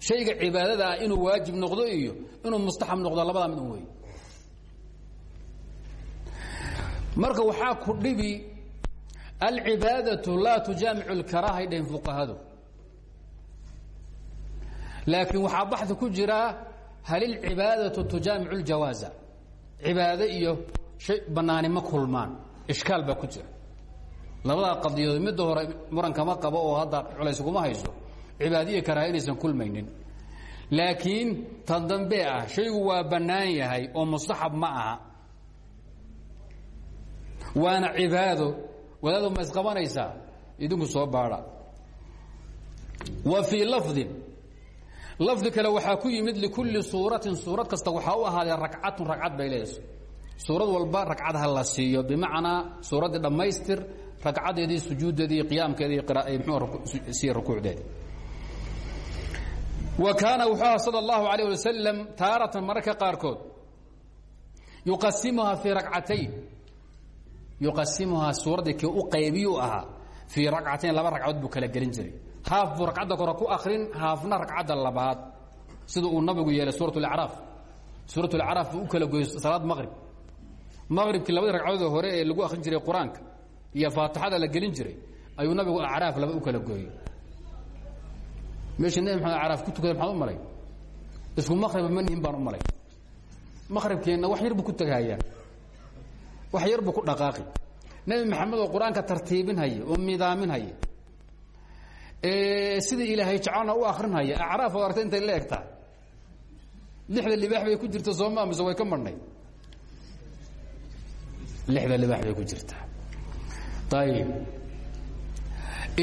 Shayga cibaadada ah inuu waajib noqdo iyo inuu mustaxab noqdo labadaa mid un wey marka waxaa ku dhibi alcibaadatu laa tujaamicu اlkaraaha ay dhaheen fuqahadu. Laakiin waxaa baxdi ku jiraa hal ilcibaadatu tujaamicu اljawaaza cibaado iyo shay banaani ma kulmaan. Ishkaal baa ku jira. Labadaa qadiyadood midda hore muran kama qabo oo hadda culays kuma hayso cibaadiya karaaha inaysan kulmaynin. Laakiin tan dambe ah waa bannaan yahay oo mustaxab ma aha. Waana cibaado. Wadaadu ma isqabanaysaa idinku soo baadha. Wa fii lafdin. Lafdi kale waxaa ku yimid likulli suuratin suurad kasta waxaa u ahaaday ragcatun ragcad bay suurad walba ragcad ha la siiyo. Bimacnaa suuraddii dhammaystir ragcadeedii sujuuddeedii iyaamkeedii msiya rukuucdeeda wa kaana wuxuu aha sal اllahu alayh ali wasalam taaratan mararka qaarkood yuqasimuhaa fii racatayn yuqasimuhaa suuraddii kii u qaybiyuu ahaa fii ragcatayn laba ragcadood buu kala gelin jiray. Haaf buu ragcadda kore ku akrin haafna ragcadda labaad. Sida uu nabigu yeelay suura اacraaf suura acraaf buu u kala goyo salaad maqrib maqribkii labadii ragcadood hore ee lagu akrin jiray qur'aanka iyo faatixada la gelin jiray ayuu nabigu acraaf laba u kala gooyey. Meeshii nebi maxamed acraaf ku tukaday maxaad u malay? Isku maqriba ma nihin baan u malay. Maqribkeenna wax yar buu ku teghayaa wax yar buu ku dhaqaaqi. Nebi maxamed oo qur'aanka tartiibin haya oo midaamin haya sidii ilaahay jecelna u akrinhaya acraaf oo aragta intay la egtaa lixda libaax bay ku jirta sooma mise way ka marhnay lixda libaax bay ku jirtaa ayib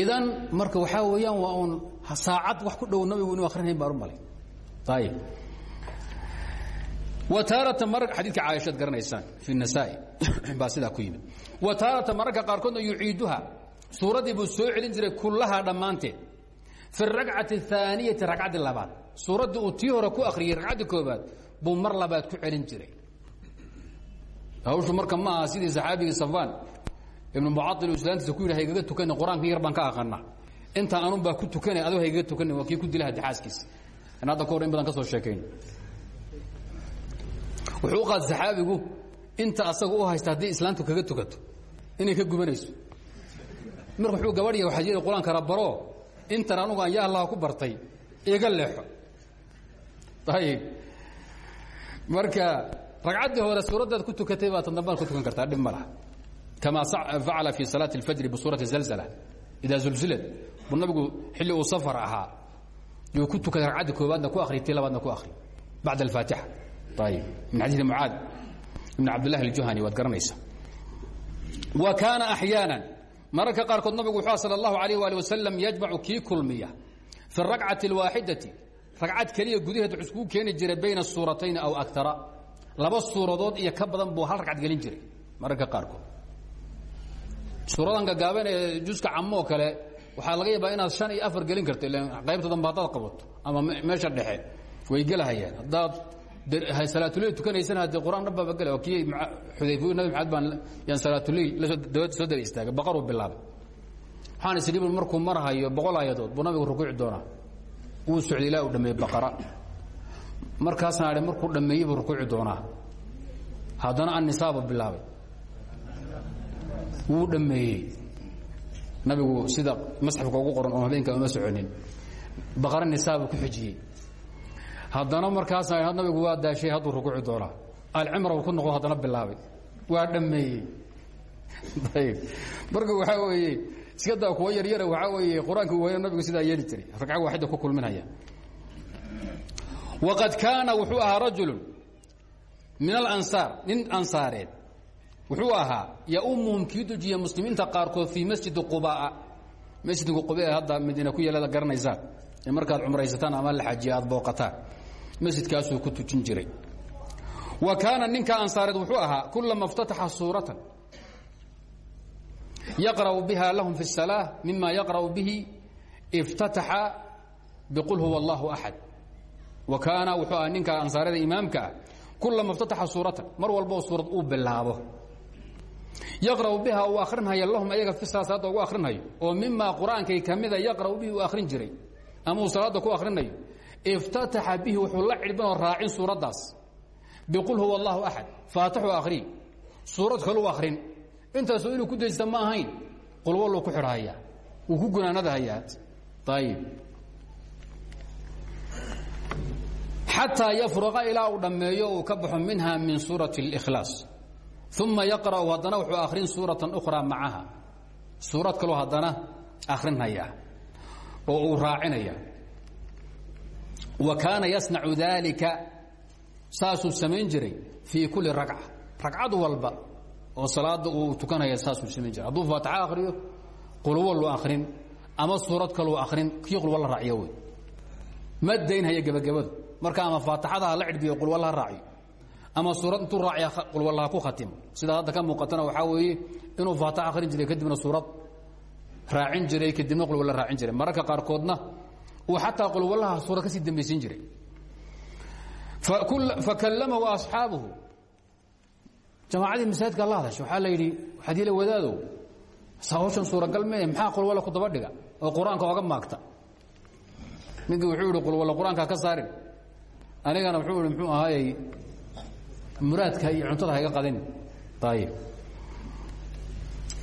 idan marka waxaa weeyaan waa un saacad wax ku dhow nabigu inuu akrinayn baan u malay. Ayib wa taarata mar xadiidka caaishaad garanaysaan fi nasaa-i baa sidaa ku yimid. Wa taarata mararka qaarkoodna yuciiduha suuraddii buu soo celin jiray kullahaa dhammaanteed fi ragcati اhaaniyati ragcaddii labaad. Suuraddii uu tii hore ku akriyey ragcaddii koobaad buu mar labaad ku celin jiray hawshu marka ma aha sidii saxaabigii safaan ibnu mucail islaantiisa ku yidhi haygaga tukani qur'aanka yar baan ka aqana intaa anun baa ku tukanay adoo haygaga tukani waa kii ku dila hadixaaskiisa in hadda ka hor in badan ka soo sheekayn wuxuu qaad saxaabigu inta asaga u haysta haddii islaantu kaga tukato inay ka gubanayso. Marka wuxuu gabadhiya waxaa jiri qur'aanka rabaro intan anugu aan ya allaha ku bartay iga leexo. Ayib marka ragcaddii hore suuraddaad ku tukatay baa tan dambaan ku tukan kartaa dhib ma laha kama facala fi salaati اlfajri bisuurati zalzala idaa zulzilad buu nabigu xilli uu safar ahaa yuu ku tukaday ragcaddii koobaadna ku akriy tii labaadna ku akri bacda alfaatixa ayib min xadiidi mucaad ibn cabdillahi aljuhani waad garanaysa wa kaana axyaana mararka qaarkood nabigu wuxuu sal اllahu alayh ali wasalam yajmacu kii kulmiya fi اragcati اlwaaxidati ragcad keliya gudaheed wuxuu iskugu keeni jiray bayna suuratayn aw akara laba suuradood iyo ka badan buu hal ragcad gelin jiray mararka qaarkood. Suuradan gagaaban ee juska camoo kale waxaa laga yaabaa inaad shan iyo afar gelin karto ila qaybta dambe haddaad qabato ama meesha dhexe way gelahayaan haddaad salaatuleyl tukanaysana haddee qur'aan dhanbaaba gela oo kii xudayfiy nabi maxamed baan yaan salaatuleyl la soo soo daba istaagay baqaruu bilaabay. Waxaan is dhibin markuu marhayo boqol aayadood buu nabigu rukuuci doonaa. Wuu socday ilaa uu dhameeyey baqara markaasna adhe markuu dhammeeyey buu rukuuci doonaa. Haddana annisaabu bilaabay. Wuu dhammeeyey. Nabigu sida masxafka ugu qoran oo habeenka uma soconin. Baqara nisaabuu ku xijiyey. Haddana markaasna nabigu waa daashay hadduu rukuuci doonaa. Alcimra ku noqdo haddana bilaabay. Waa dhammeeyey. Ayb marka waxaa weeye iska daa kuwa yaryara waxaa weeye qur'aanka weyne nabigu sidaa yeeli jiray. Ragca waaxida ku kulminaya waqad kaana wuxuu ahaa rajulu min alansaar nin ansaareed wuxuu ahaa yaumuhum kii dujiya muslimiinta qaarkood fii masjidi qubaa masjidka qube hadda madiina ku yeelada garanaysaan ee markaad cumraysataan ama la xajiya aad booqataan masjidkaasuu ku tujin jiray wa kaana ninka ansaareed wuxuu ahaa kulama اftataxa suuratan yaqra'u biha lahum fi الsalaa mima yaqra'u bihi اftataxa biqul huwa اllahu axad wa kaana wuxuu ahaa ninka ansaarada imaamka ah kulama اftataxa suuratan mar walboo suurad uu bilaabo. Yaqra'u biha uu akhrinhayo lahum ayaga fi salaada ugu akhrinhayo oo mimaa qur'aankay ka mida yaqra'u bihi uu akhrin jiray. Ama uu salaadda ku akhrinayo iftataxa bihi wuxuu la cidhbinoo raacin suuraddaas. Biqul huwa allahu axad faatixu akhriy suurad kaluu akhrin. Intaasoo inuu ku daysta ma xataa yafruqa ilaa uu dhammeeyo uu ka baxo minha min suurati اlkhlaas uma yaqra'u haddana wuxuu akhrin suuratan ukhraa macaha. Suurad kaloo haddana akhrinhayaa oo uu raacinaya. Wa kaana yasnacu daalika saasuu samayn jiray fii kulli ragca ragcad walba oo salaada uu tukanaya saasuu samayn jiray. Hadduu faatixa akhriyo qulwallu akhrin ama suurad kaluu akhrin kii qulwalla raaciyo wey ma daynhaya gebagabadu marka ama faatixada ha la cidhbiyo qulwalla ha raaciyo ama suurad intuu raaciya qulwallaha ku khatimo sidaa hadda ka muuqatana waxaa weeye inuu faatix akhrin jiray kadibna suurad raacin jiray kadibna qulwalla raacin jiray. Mararka qaarkoodna uu xataa qulwallaha suurad ka sii dambaysin jiray. Fakallamahu asxaabuhu. Jamaacadii masaajidka la hadasha waxaa la yidhi waxaad ila wadaadow hawshan suuragal mee maxaa qulwalla ku daba dhiga? Oo qur'aanka oga maagta. Ninkii wuxuu yihi qulwalla qur'aanka ka saarin anigana wuxuu ihi muxuu ahaayey muraadka iyo cuntada hayga qadin. Ayib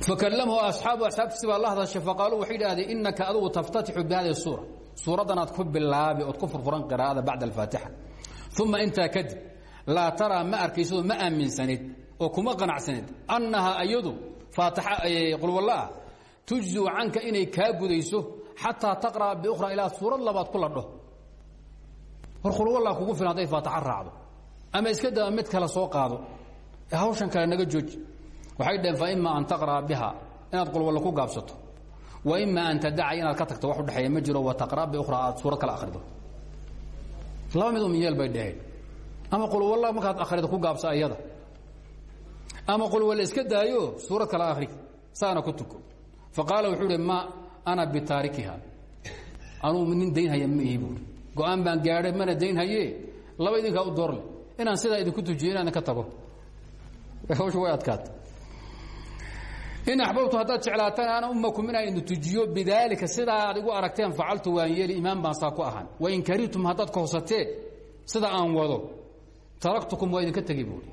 fakallamahu asxaabu asxaabtiisi baa la hadashay faqaaluu waxay idhahdeen innaka adugu taftatixu bi hadihi suura. Suuraddan aad ku bilaabi ood ku furfuran qiraa'ada bacda alfaatixa. Uma intaa kadib laa taraa ma arkaysadoo ma aaminsanid oo kuma qanacsanid annahaa ayadu faatixa qulwalla ah tujziu canka inay kaa gudayso xataa taqra'a biukhra ilaa suurad labaad ku ladho war qulwallaa kugu filan hadday faatixa raacdo. Ama iska daa mid kale soo qaado. Hawshan kale naga jooji. Waxay dhaheen fa ima an taqra'a biha. Inaad qulwalla ku gaabsato. Wa ima an tadaca inaad ka tagto wax udhexeeya ma jiro wa taqra' biukhra aad suurad kale akhrido laba mid um yeel bay dhaheen. Ama qulwalla markaad akhrido ku gaabsa ayada. Ama qulwalla iska daayo suurad kale akhri. Saana ku tuko. Fa qaala wuxuu uhi ma ana bitaarikiha anuu nin daynhaya ma ihi buuri go'aan baan gaadhay mana daynhaye laba idinkaa u doorle inaan sidaa idinku tujiyo inaan idinka tago. Hawsha way adkaata in axbabtu haddaad jeclaataan ana ummakum inaan idin tujiyo bidaalika sidaa aad igu aragteen facaltu waan yeeli imaan baan saa ku ahaan. Wain karihtum haddaad kohsateen sida aan wado taraktukum waa idinka tegi buuri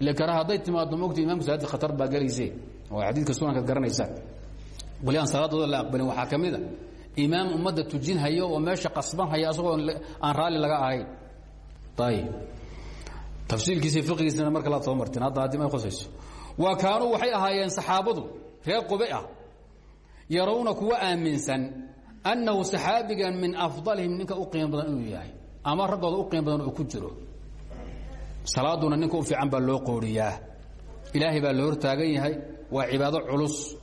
ile kara hadday timaado mogta imamku salaadii khatar baa gelaysee. Oo xadiidka sunankaad garanaysaan wali aan salaadooda la aqbalin waxaa ka mid a imaam ummadda tujinhaya oo meesha qasban haya asagoo aan raalli laga ahayn. Ayib tafsiilkiisa fiqigiisana marka laad soo marteen hadda haddii may khusayso wa kaanuu waxay ahaayeen saxaabadu reer qube ah yarawna kuwa aaminsan annahu saxaabigan min afdalihim ninka u qiimo badan inuu yahay ama raggooda u qiimo badan uu ku jiro. Salaaduna ninka u fiican baa loo qooriyaa. Ilaahay baa la hortaagan yahay waa cibaado culus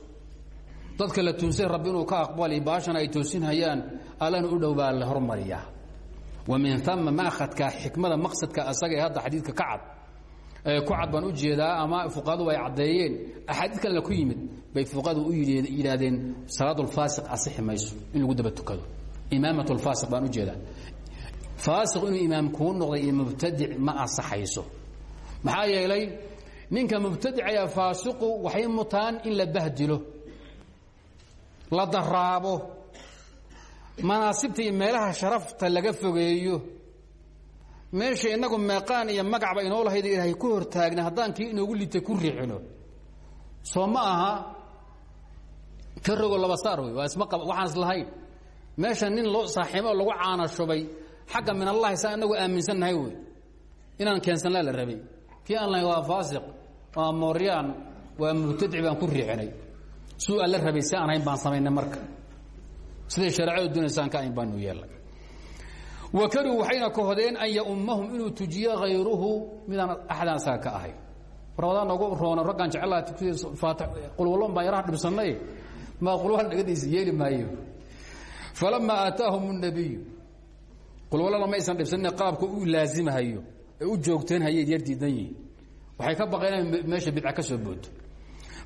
dadka la tuunsay rabbi inuu ka aqbali baashana ay toosinhayaan allana u dhow la hormariyaa. Wa min ama maahadka xikmada maqsadka asaga ee xadiidka ka cad. Ku cad baan u jeedaa ama fuqahadu ay caddeeyeen. Axaadiid kalena ku yimid bay fuqahadu u yidhaahdeen salaadulfaasiq asixi mayso in lagu daba tukado. Imaamatulfaasiq baan u jeedaa. Faasiq inuu imaam kuu noqday iyo mubtadic ma asaxayso maxaa yeelay ninka mubtadicaya faasiqu waxay mutaan in la bahdilo la daraabo manaasibta iyo meelaha sharafta laga fogeeyo. Meesha inagu meeqaan iyo magacba inoo lahayd ilaahay ku hortaagna haddaan kii inoogu litay ku riixino soo ma aha? Ka rogo laba saar wey waa isma waxaan is lahayn. Meesha nin loo saaxiimo lagu caana shubay xagga min allahi saa inagu aaminsannahay wey inaan keensannaa la rabay. Kii aan lahayn waa faasiq waa mooryaan waa mubtadic baan ku riixinay suu alla rabay si aan hayn baan samaynay marka. Siday shareecadu doonaysaan ka ayn baanu yeelnay wa karuu waxayna kahodeen an yaummahum inuu tujiyo hayruhu midaan axadaan isaga ka ahay. Ramadaan noogu roona raggaan jecelaha faati qulwallon baan yaraha dhibsannay maa qulwal dhagadiisa yeeli maayo. Falamaa aataahum الnabiyu qulwallana ma aysan dhibsanina qaabka u laazimahayo ee u joogteenhayay yar diidan yihiin. Waxay ka baqeen meesha bidca ka soo boodo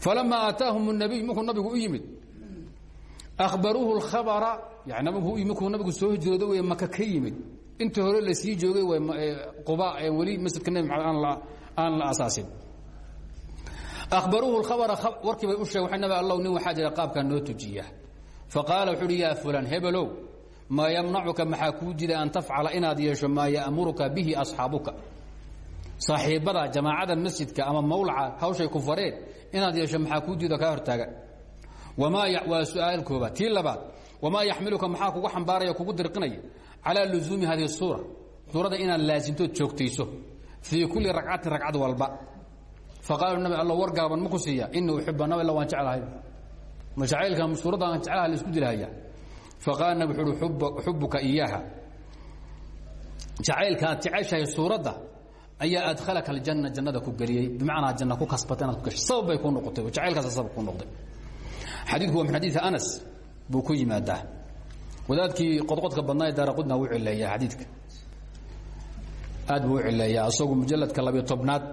falamaa aataahum nabiy markuu nabigu u yimid ahbaruuhu abara markuu nabigu soo hijrooda wey maka ka yimid inta hore la sii joogay quba ee weli masjidka nebi maxamed aan la asaasin ahbaruuhu khabara warkii bay u sheeg nab allow nin waxaa jira qaabkaa noo tujiya faqaala wuxu uhi yaa fulan hebelow maa yamnacuka maxaa kuu jira an tafcala inaad yeesho maa ya'muruka bihi asxaabuka saaxiibbada jamaacada masjidka ama mawlaca hawshay ku fareen inaad yeesho maxaa kuu diido kaa hortaaga? Waa su'aal koobaad tii labaad wamaa yaxmiluka maxaa kugu xambaaraya kugu dirqinaya calaa luzuumi hadihi suura. Suurada inaad laasimtood joogtayso. Fii kulli ragcatin ragcad walba. Faqaalu nabi alla war gaaban ma ku siiya? Inii uxiba nab illa waan jeclahay. Ma jacaylka suuradda aan jeclaha la isku dilahaya. Faqaala nabi wuxu uhi xubuka iyaaha jacaylka aad jeceshahay suuradda ayaa adhalaka aljanna jannada ku geliyey. bimacnaa janna ku kasbata inaad ku gashay. Sabab bay kuu noqotay. Oo jacaylkaasa sabab kuu noqday. Xadiidku waa min xadiidi anas. Buu ku yimaadaa. Wadaadkii qodqodka badnaa ee daaraqudna wuu cileeyaa xadiidka. Aad buu u cileeyaa isagu mujalladka labiyo tobnaad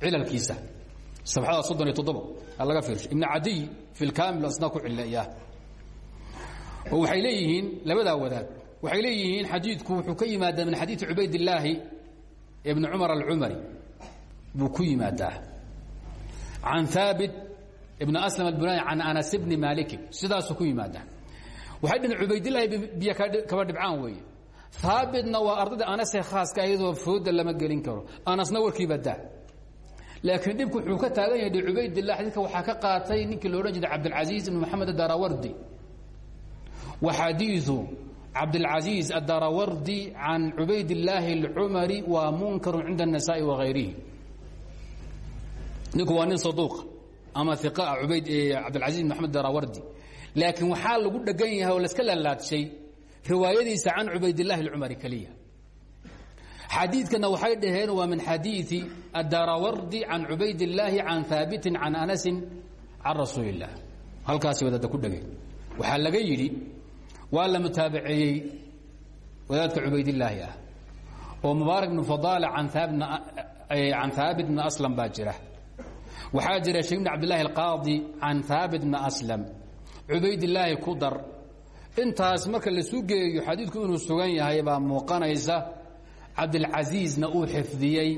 cilalkiisa. Sabxada soddon iyo toddoba laga fiirsho ibn cadiy fi lkaamil asna ku cileeyaa oo waxay leeyihiin labadaa wadaad. Waxay leeyihiin xadiidku wuxuu ka yimaadaa min xadiidi cubaydillaahi ibn cumar alcumari buu ku yimaadaa. Can haabit ibn aslam albunani can anas bni maalikin sidaasuu ku yimaadaa. Waxay dhihin cubaydillahi biyo kaba dhibcaan weeye. Haabitna waa ardayda anasee khaaska ayadoo fooda lama gelin karo. Anasna warkiiba daa. Laakiin dhibku wuxuu ka taagan yahay cubaydillah xadiidka waxaa ka qaatay ninkii lo odhan jiray cabdilcasiis ibn moxamed adarawardi wa xadiiu cabdilcasiis adarawardi can cubaydillaahi alcumari waa munkaru cinda الnasaai wagayrihi ninku waa nin saduuqa ama iqaa ubayd cabdilcasiis ibn moxamed darawardi laakiin waxaa lagu dhegan yahay oo laska laalaadshay riwaayadiisa can cubaydillahi alcumari keliya xadiidkana waxay dhaheen waa min xadiiثi adarawardi can cubaydillaahi can haabitin can anasin can rasuuli الlah halkaasi wadaadda ku dhegeen waxaa laga yidhi waa la mutaabaceeyey wadaadka cubaydillaahi ah oo mubaarak bnu fadaala can haabit bni aslam baa jira. Waxaa jira sheekh bn cabdillahi alqaadi can haabit bni aslam. Cubaydillaahi ku dar. Intaas marka lasu geeyo xadiidku inuu sugan yahay baa muuqanaysa cabdilcasiisna uu xifdiyey.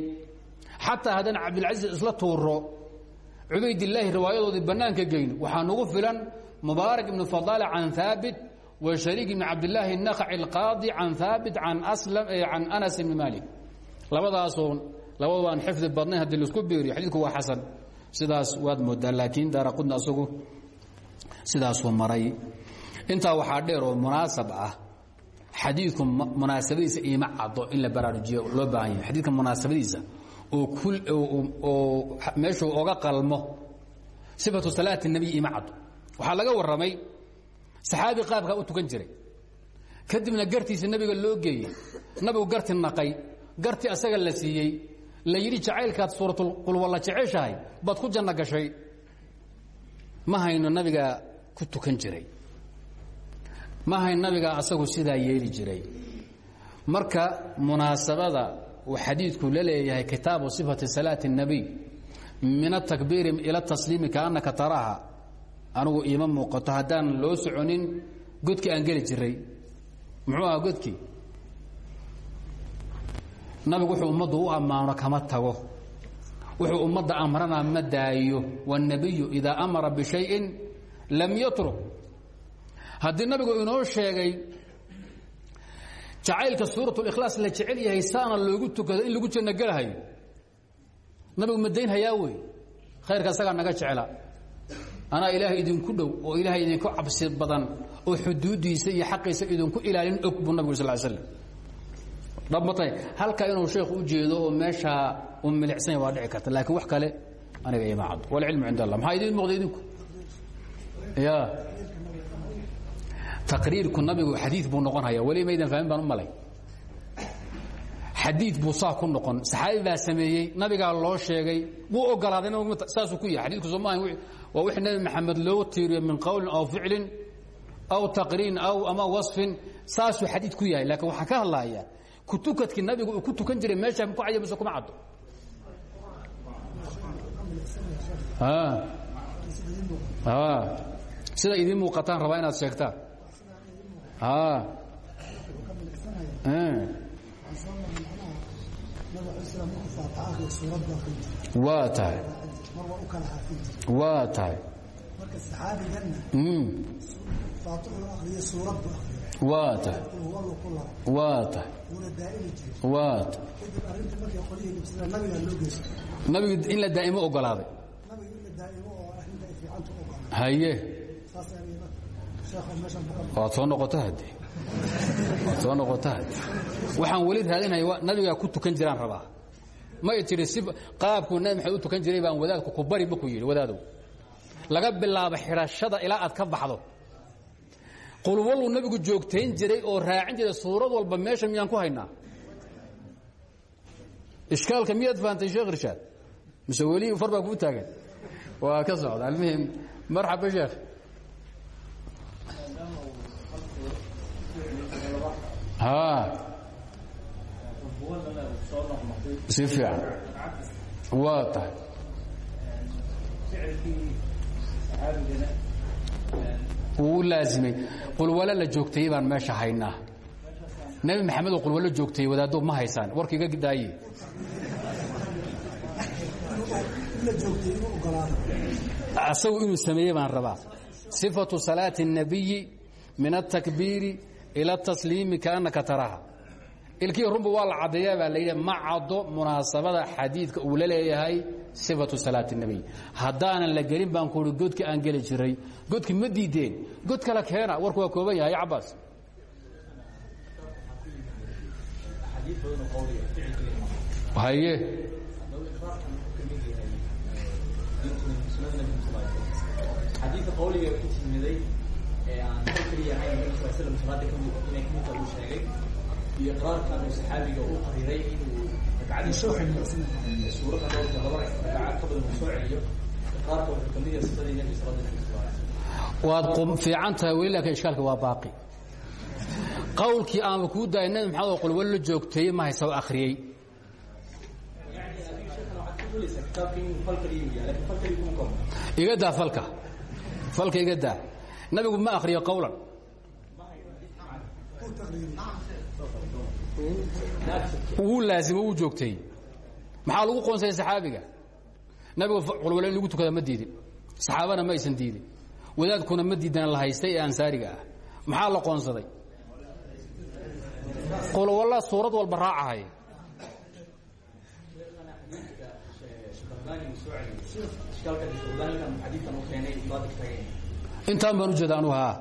Xataa haddaan cabdilcasiis isla tuuro cubaydillaahi riwaayadoodii bannaanka geyn waxaa nugu filan mubaarak ibnu fadaala can haabit wa shariik ibni cabdillaahi naqaci alqaadi can haabit can can anas ibni malik. Labadaasoo labadu aan xifdi badnayn haddii la isku biiriyo. Xadiidku waa xasan. Sidaas waad moodaa laakiin daaraqudna asagu sidaasuu maray. Intaa waxaa dheer oo munaasab ah xadiidku munaasabadiisa iima caddo in la baraarujiyo loo baahan yahay. Xadiidka munaasabadiisa oo meeshuu oga qalmo sifatu salaati nebiy iima caddo. Waxaa laga warramay saxaabi qaabkaa u tukan jiray. Kadibna gartiisa nebiga loo geeyey. Nabigu garti naqay garti asaga la siiyey. La yidhi jacaylkaad suuratulqulwalla jeceshahay baad ku janno gashay. Ma hayno nabiga ku tukan jiray. Ma hayn nabiga asagu sidaa yeeli jiray. Marka munaasabada uu xadiidku la leeyahay kitaabu sifati salaati الnabiy min atakbiiri ila tasliimi kaannaka taraaha anigu iima muuqato haddaan loo soconin godkii aan geli jiray muxuu ahaa godkii nabigu wuxuu ummaddu u ammaano kama tago wuxuu ummadda amrana ma daayo wالnabiyu idaa amara bishayin lam yatruk haddii nabigu inoo sheegay jacaylka suuraة اlkhlaas la jecel yahay saana loogu tukado in lagu janno gelahayo nabigu madayn hayaa wey khayrka isagaa naga jecla anaa ilaahay idinku dhow oo ilaahay idinku cabsi badan oo xuduudiisa iyo xaqiisa idinku ilaalin og buu nabig sal slam dhabmatay halkaa inuu sheekhu u jeedo oo meeshaa uu milicsanya waa dhici karta laakiin wax kale aniga ima caddo walcilmu cind allah. Maxaa idiin muuqda idinku? Ya. Taqriirku nabigu xadii buu noqon haya weli maydan fahmin baan u malay. Xadii buu saa ku noqon. Saxaabi baa sameeyey. Nabigaa loo sheegay. Wuu ogolaaday saasuu ku yahay xadiidku soo maaha waa wixii nebi maxamed loo tiiriyo min qowlin aw ficlin aw taqriin aw ama wasfin saasuu xadiid ku yahay. Laakiin waxaan ka hadlayaa kutukadkii nabigu uu ku tukan jiray meeshaa ku caya mise kuma caddo. Sida idiin muuqataan rabaa inaad sheegtaan. Waa tahay waa tahay. Waa tahay. Waa tahay. Waa tahay. Nabigu in la daa'imo ogolaaday haye. Waad soo noqota hade waad soo noqota hade waxaan weli raadinaya nabigaa ku tukan jiraan rabaa may tidhi si qaabkuu nabi maxamed u tukan jiray baan wadaadku ku bari maku yidhi wadaadow laga bilaabo xidhashada ilaa aad ka baxdo. Qulwaluu nabigu joogtayn jiray oo raacin jiray suurad walba meesha miyaan ku haynaa? Ishkaalka miyaad fahamtay sheekh irshaad? Mise weli far baa kuu taagan? Waa ka socda almuhim. Marxaba sheekh si fiican waa tahay wuu laazimay qulwalo la joogtayey baan meesha haynaa nebi maxamed oo qulwalo joogtayey wadaaddo ma haysaan warkiiga daaye asagu inuu sameeyey baan rabaa صifaةu salaaةi الnabiyi min الtakbiiri ilى الtasliimi kaannaka taraha ilkii runba waa la caddeeya baa layidhi ma caddo munaasabada xadiidka uu leeyahay sifatu salaati الnabiy haddaanan la gelin baan kuuhi godki aan geli jiray godki ma diideen god kale keena warku waa kooban yahay cabaas haye iyo iqraarkan uu saxaabiga uu qariray inuu ragcadii soo celiyo suuradda dhowrka laba ragcad ka badan uu soo celiyo iqraarka wuxuu ka mid yahay sifadii nabi salada nabi sal waad fiican tahay weli laakiin ishkaalka waa baaqi. Qawlkii aanba kuu daayay nabi maxamed oo qulwal la joogteeyey ma haysa oo akhriyey iga daa falka. Falka iga daa. Nabigu ma akriyo qawlan wuu laazimo wuu joogtay. Maxaa lagu qoonsayay saxaabiga? Nabigu qulwalo in lagu tukada ma diidin. Saxaabana ma aysan diidin. Wadaadkuna ma diidana la haystay ee ansaariga ah. Maxaa la qoonsaday? Qulwalla suurad walba raacahaya intaan baan ujeeda anugu haa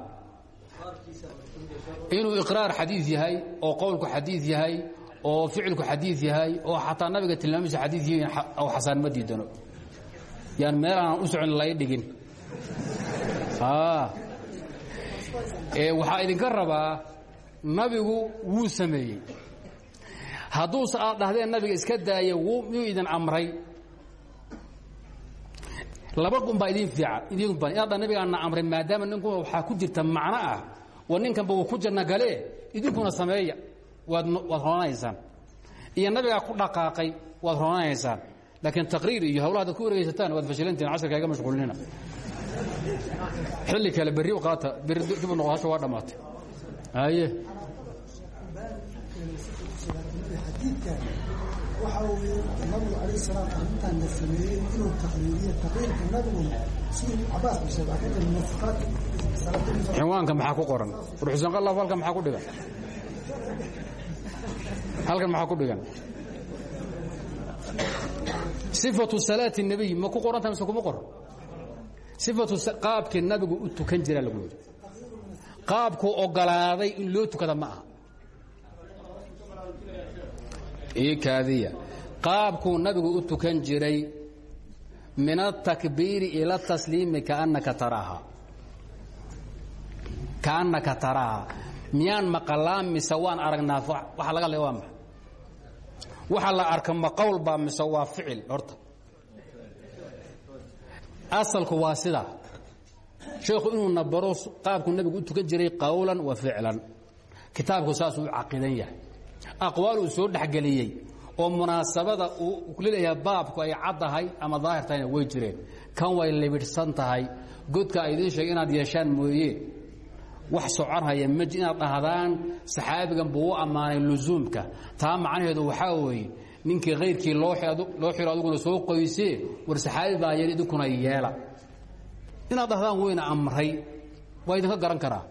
inuu iqraar xadiid yahay oo qowlku xadiid yahay oo ficilku xadiid yahay oo xataa nabiga tilmaamiisa xadiid yihiin aw xasaan ma diidano. Yaan meelaan u socon lay dhigin. Waxaa idinka rabaa nabigu wuu sameeyey. Hadduuse aad dhahdeen nabiga iska daaya miyuu idin amray? Laba un baa idin fiican idin ban inaad nabigaana amray maadaama ninku waxaa ku jirta macno ah war ninkanba wuu ku jirna gale idinkuna sameeya. Waad waad roonanaysaan iyo nabigaa ku dhaqaaqay waad roonanaysaan laakiin taqriir iyo hawlaha ad ku wareegaysataan waad fashilantihin casrka iga mashquulinina xilli kale berri qaata berri dib u noqo hasha waa dhammaatay haye waxa uu nabigu calayhi salaam arrintan la sameeyey inuu taqriiriyo taqriirka nabiguna siduu cabaas bishay baa ka jira munafiqaad cinwaanka maxaa ku qoran ruxsan qalaf halkan maxaa ku dhigan halkan maxaa ku dhigan sifatu salaati الnabiy ma ku qoran tahay mise kuma qoran sifatu qaabkii nabigu u tukan jira lagu yidhi qaabkuu ogolaaday in loo tukada ma aha kaadiya qaabkuu nabigu u tukan jiray min aلtakbiiri ila tasliimi kaannaka taraaha kaannaka taraaha miyaan maqalaa mise waan aragnaa? Waxa laga hadlaya waa waxa la arka ma qowl baa mise waa ficil horta. Asalku waa sidaa sheekhu inuuna baro qaabkuu nabigu u tukan jiray qowlan wa ficlan. Kitaabku saasuu u caqidan yahay. Aqwaal uu soo dhexgeliyey oo munaasabada uu leeyahay baabku ay caddahay ama daahir tahayna way jireen. Kan way libidhsan tahay. Godka ay idiin sheegay inaad yeeshaan mooye wax soconhaya mj inaad dhahdaan saxaabigan buu u ammaanay lusuumka taa macnaheedu waxaa weeye ninkii kayrkii loo xiro aduguna soo qoysee war saxaabi baa yeel idinkuna yeela. Inaad dhahdaan weyna amray waa idinka garan karaa.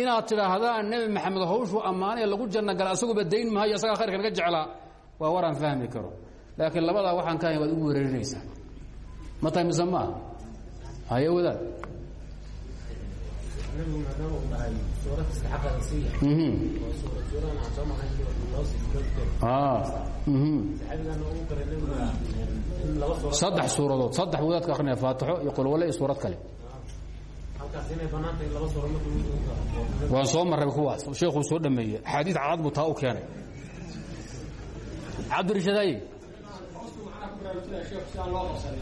Inaad tidhaahdaan nebi maxamed hawshuu ammaanaya lagu janno gala asaguba dayn maayo asagaa khayrka laga jeclaa. Waa waraan fahmi karo. Laakiin labadaa waxaan ka hayn waad wereerinaysaa ma tahay mise maa haye saddex suuradood saddex wadaadka akrinaya faatixo iyo qolwale iyo suurad kale. Waan soo marray kuwaas. Sheekuu soo dhameeyey axaadiid cadcad buu taa u keenay. Cabdirashadaye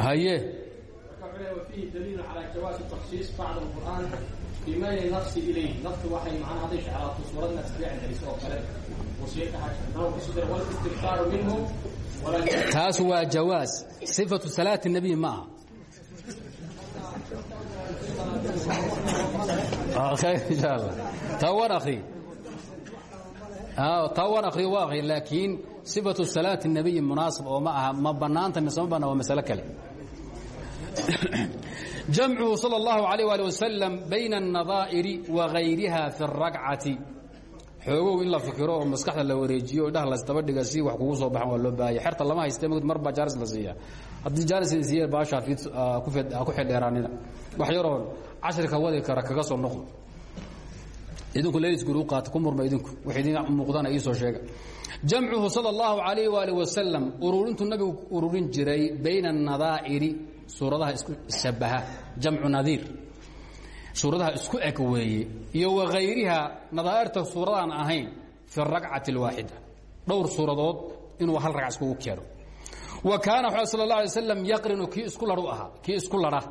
haye imaani nafsi ilayh naftu waxay macnaha hadday jeclaato suuradna sabiican celiso oo kale wasiiahaistibsaaru minhu taas waa jawaas sifatu salaati nebiy ma aha insha alla taa waan akri taa waan akri waa akri laakiin sifatu salaati nebiy munaasib oo ma aha ma bannaanta mise ma bannaa waa masalo kale jamcuhu salى اllahu عalيه ali wasalam bayna الnadaa'iri wagayriha fi الragcati xoogow in la fikiro oo maskaxda la wareejiyo o dhah lasdaba dhiga si wax kugu soo baxan waa loo baahaya xerta lama hayste md mar baa jaaris la siiya haddii jaaris la siiya baashaa ku xidheeraanina wax yaroo cashrika wadi kara kaga soo noqdo idinku lelisguri u qaata ku murma idinku wax idin muuqdana iisoo sheega jamcuhu salى اllahu عalayh wali wasalam ururintuu nabigu ururin jiray bayna الnadaa'iri suuradaha isku shabaha jamcu nadiir suuradaha isku eg weeye iyo wagayriha nadaa'irta suuradaan ahayn fi اragcati اlwaaxida dhowr suuradood inuu hal ragc iskugu keeno wa kaana sal اla alay slam yaqrinu kii isku ladhu ahaa kii isku ladha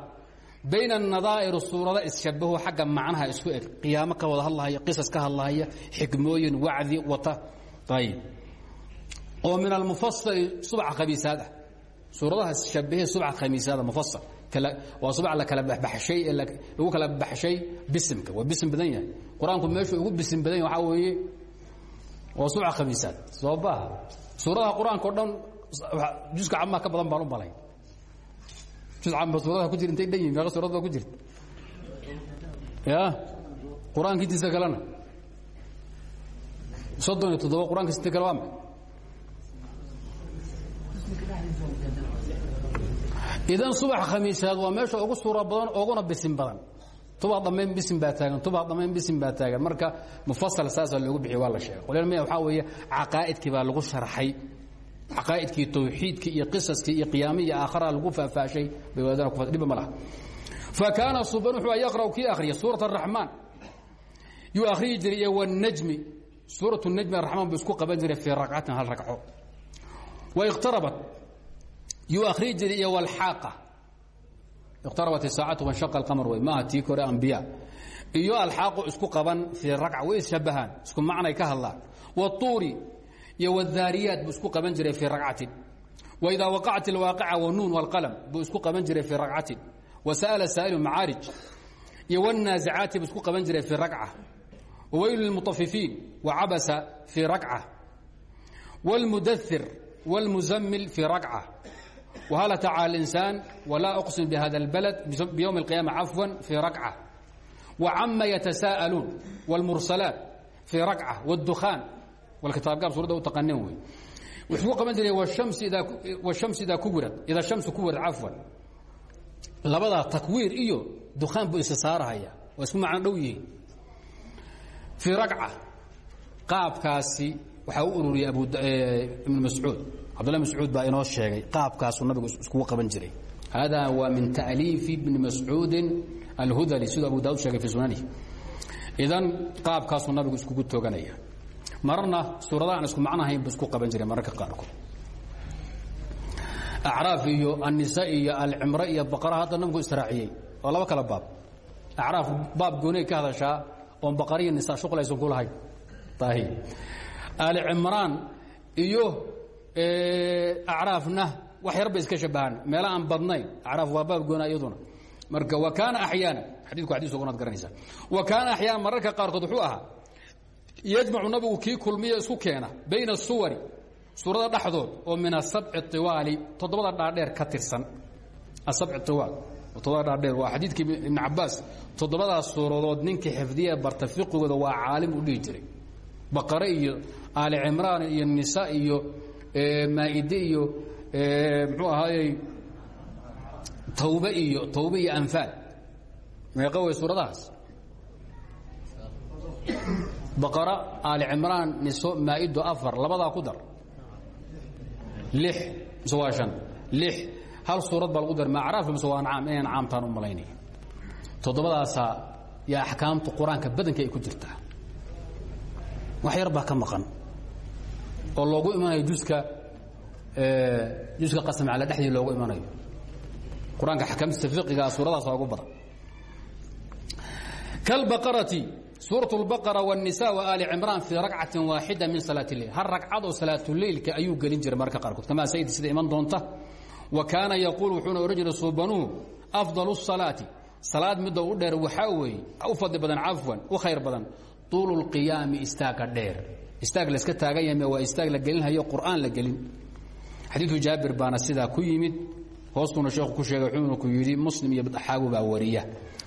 bayna الnadaa'ir suurada isshabaho xagga macnaha isku eg qiyaamo ka wada hadlahaya qisas ka hadlahaya xikmooyin wacdi wata ayb oo min almufasali subca khamiisaad ah suuradaha shabahe subca khamiisaada mufasal waa subc la kala baxshay ee lagu kala baxshay bisimka. Waa bisim badan yahay. Qur'aanku meeshuu ugu bisim badan yahay waxaa weeye waa subca khamiisaad soo baaha suuradaha qur'aanka o dhan juska camaa ka badan baan u malay jus camba suuradaha ku jira intay dhan yihiin meeqa suurad baa ku jirta. Ya? Qur'aanka intiisa kalena. Soddon iyo toddoba qur'aanka sinta kale waa maxay idan subax khamiisaad waa meesha ugu suura badan oguna bisin badan. Tubaa dhammayn bisin baa taagan tubaa dhammayn bisin baa taagan. Marka mufasal saasaa loogu bixiy waa la sheegay. Maya waxaa weeye caqaa'idkii baa lagu sharxay. Caqaa'idkii tawxiidkii iyo qisaskii iyo qiyaami iyo aakhara lagu faahfaashay bay wadaadana ku dhiba ma laha. Fa kaana suban wuxuu yaqra'u kii akhriya? Suurat araxmaan yuu akhriyi jiray iyo wanajmi suuratu najmi araxmaan buu isku qaban jiray fii ragcatin hal ragco wa iqtarabat ri jir iyo alaaqa iqtarabat saacatu wanshaqa alqamar wey maaha tii kore ambiya iyo alxaaqu isku qaban fii ragca way ishabahaan isku macnay ka hadlaan. Watuuri iyo wadaariyaat buu isku qaban jiray fii ragcatin. Waidaa waqacat ilwaaqica wanuun walqalam buu isku qaban jiray fii ragcatin. Wasaala saa'il macaarij iyo wannaazicaati buu isku qaban jiray fii ragca. Waweylu lilmutafifiin wacabasa fii ragca. Wlmudair wاlmuzammil fii ragca. وhal tacى الإnsaan وlaa أqsim bhada الbalد bywم القiyamة cafوا fii rakcة وcama yتasاءaluun wاlmursalaat fii rakcة wاdukhaan walkitaabgaab suuradda u taqanin wey wuxuu qaban jiray wshamsi idaa kuwirad ida shamsu kuwirad cafwan labadaa takwiir iyo dukhaan buu isa saarahaya waa isku macno dhow yihiin fii rakca qaabkaasi waxaa u ururiyay ibn mascuud cabdullah mascuud baa inoo sheegay qaabkaasuu nabigu iskugu qaban jiray. Hada waa min ta'liifi bni mascuudin alhudali siduu abu daud sheegay fi sunanihi idan qaabkaasuu nabigu iskugu tooganaya. Mararna suuradahaan isku macnahayn bu isku qaban jiray mararka qaarkood. Acraaf iyo annisa iyo alcimre iyo baqara hadda nabigu israaciyey. Oo laba kala baab. Acraaf baab goonay ka hadashaa oon baqariya nisa shuqlaysan ku lahayn. Ahi ali cimraan iyo acraafna wax yar bay iska shabahaan meela aan badnayn acraaf waa baab goona iyaduna. Marka wa kaana axyaana xadiidku xadis oganaad garanaysaa wa kaana axyaana mararka qaarkood wuxuu ahaa yajmacu nabigu kii kulmiya isku keena bayna suwari suurada dhexdood oo min asabci iwaali toddobada dhaadheer ka tirsan. Asabci iwaal toddobada dhaadheer waa xadiidkii ibn cabaas toddobadaas suuradood ninkii xifdiya barta fiqigooda waa caalim u dhihi jiray. Baqare iyo aali cimraan iyo nisa iyo maaide iyo mxuu ahaayey tawbe iyo tawbe iyo anfaal. Meeqa wey suuradahaas. Baqara aali cimraan niso maa'ido afar labadaa ku dar. Lix mise waa shan. Lix hal suurad baa lagu dar. Ma acraafka mise waa ancaam inay ancaamtaan u malaynaya. Toddobadaasaa yaa axkaamta qur'aanka badanka ay ku jirtaa. Wax yar baa ka maqan oo loogu imanayo juska juska qasam cala dhexdii loogu imanayo qur-aanka axkaamtiisa fiqigaa suuradaasa ugu badan kalbaqarati suuraة الbaqara والnisa وaali cimraan fii rakcati waaxida min salaaة اleil hal ragcad oo salaatuleilka ayuu gelin jiray mararka qaarkood kamaa sayid sida iman doonta wa kaana yaquul wuxuuna odhan jiray suubanuhu afضal الصalaati salaad midda u dheer waxaa weeye u fadli badan cafwan u khayr badan طuulu الqiyaami istaaga dheer istaag layska taagan yahay waa istaag la gelinhayo qur'aan la gelin. Xadiidu jaabir baana sidaa ku yimid. Hoostuuna sheekhu ku sheegay wuxuuna ku yidhi muslim iyo daxaawi baa wariya.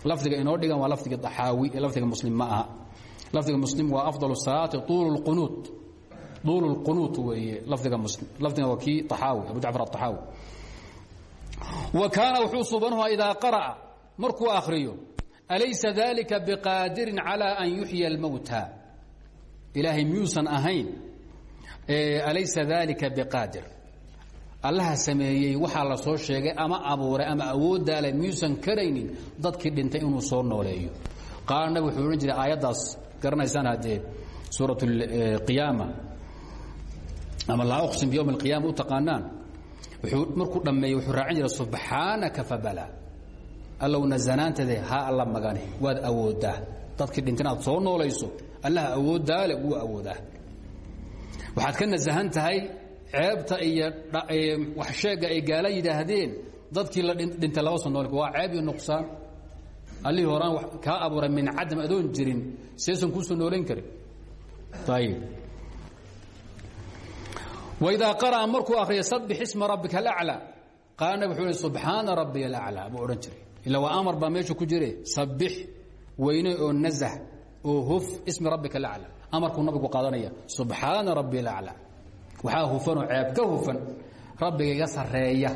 Lafdiga inoo dhigan waa lafdiga daxaawi ee lafdiga muslim ma aha. Lafdiga muslim waa afdal salaati tuulu lqunuut tuulu lqunuut weeye lafdiga muslim lafdiga waa kii abu jacfar adaxaawi wa kaana wuxuu subanuha idaa qara'a markuu akhriyo alaysa dalika biqaadirin calى an yuxya اlmowta ilaahay miyuusan ahayn alaysa dalika biqaadir. Allaha sameeyey waxaa la soo sheegay ama abuuray ama awooddaale miyuusan karaynin dadkii dhintay inuu soo nooleeyo. Qaala nabig wuxuu odhan jiray aayaddaas garanaysaan haddee suurat اlqiyaama ama laa uqsim biyowm اlqiyaama u taqaanaan. Wuxuu markuu dhammeeyey wuxuu raacin jiray subxaanaka fabala allow nasanaantade ha alla magane waad awooddaa dadkii dhinta inaad soo noolayso allaha awooddaale wuu awoodaa. Waxaad ka nasahan tahay ceebta iyo wax sheegga ay gaala yidhaahdeen dadkii la dhintay laba nool waa ceeb iyo nuqsaan. Allihii horaan kaa abuuray min cadam adoon jirin seesan kuu soo noolayn karin. Ayib waidaa qara'a markuu akriya sabix isma rabbika alaclى qaala nabig wuxuu hi subxaana rabbiya alaclى buu odhan amar baa meesha ku jire. Sabix weyne oo nazah oo huf ismi rabbika alacla. Amarkuu nabigu qaadanaya subxaana rabbi alacla. Waxaa hufanoo ceeb ka hufan rabbiga iga sareeya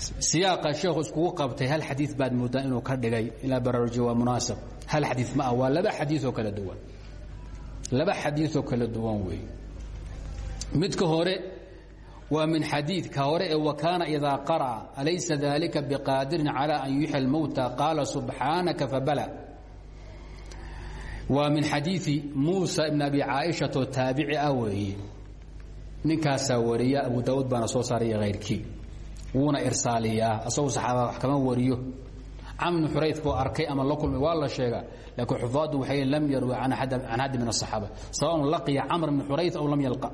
siyaaqa sheekhu iskugu qabtay hal xadii baad moodaa inuu ka dhigay? Ilaa baraarujiya waa munaasab. Hal xadii ma ah waa laba xadiioo kala duwan. Laba xadiioo kala duwan weey. Midka hore waa min xadiidka hore ee wakaana idaa qara'a alaysa dalika biqaadirin calى an yuxyi اlmowta qaala subxaanaka fabala waa min xadiii muusa ibn abi caaishato taabici ah weeye. Ninkaasaa wariya abu daauud baana soo saaraya hayrkii wuuna irsaaliyaa asagoo saxaaba wax kama wariyo. Camnu xurayd buu arkay ama la kulmay waa la sheegaa. Laakiin xufaadu waxay lam yarwi can axadi min asaxaaba sawaun laqiya camr bn xurayd aw lam yalqa.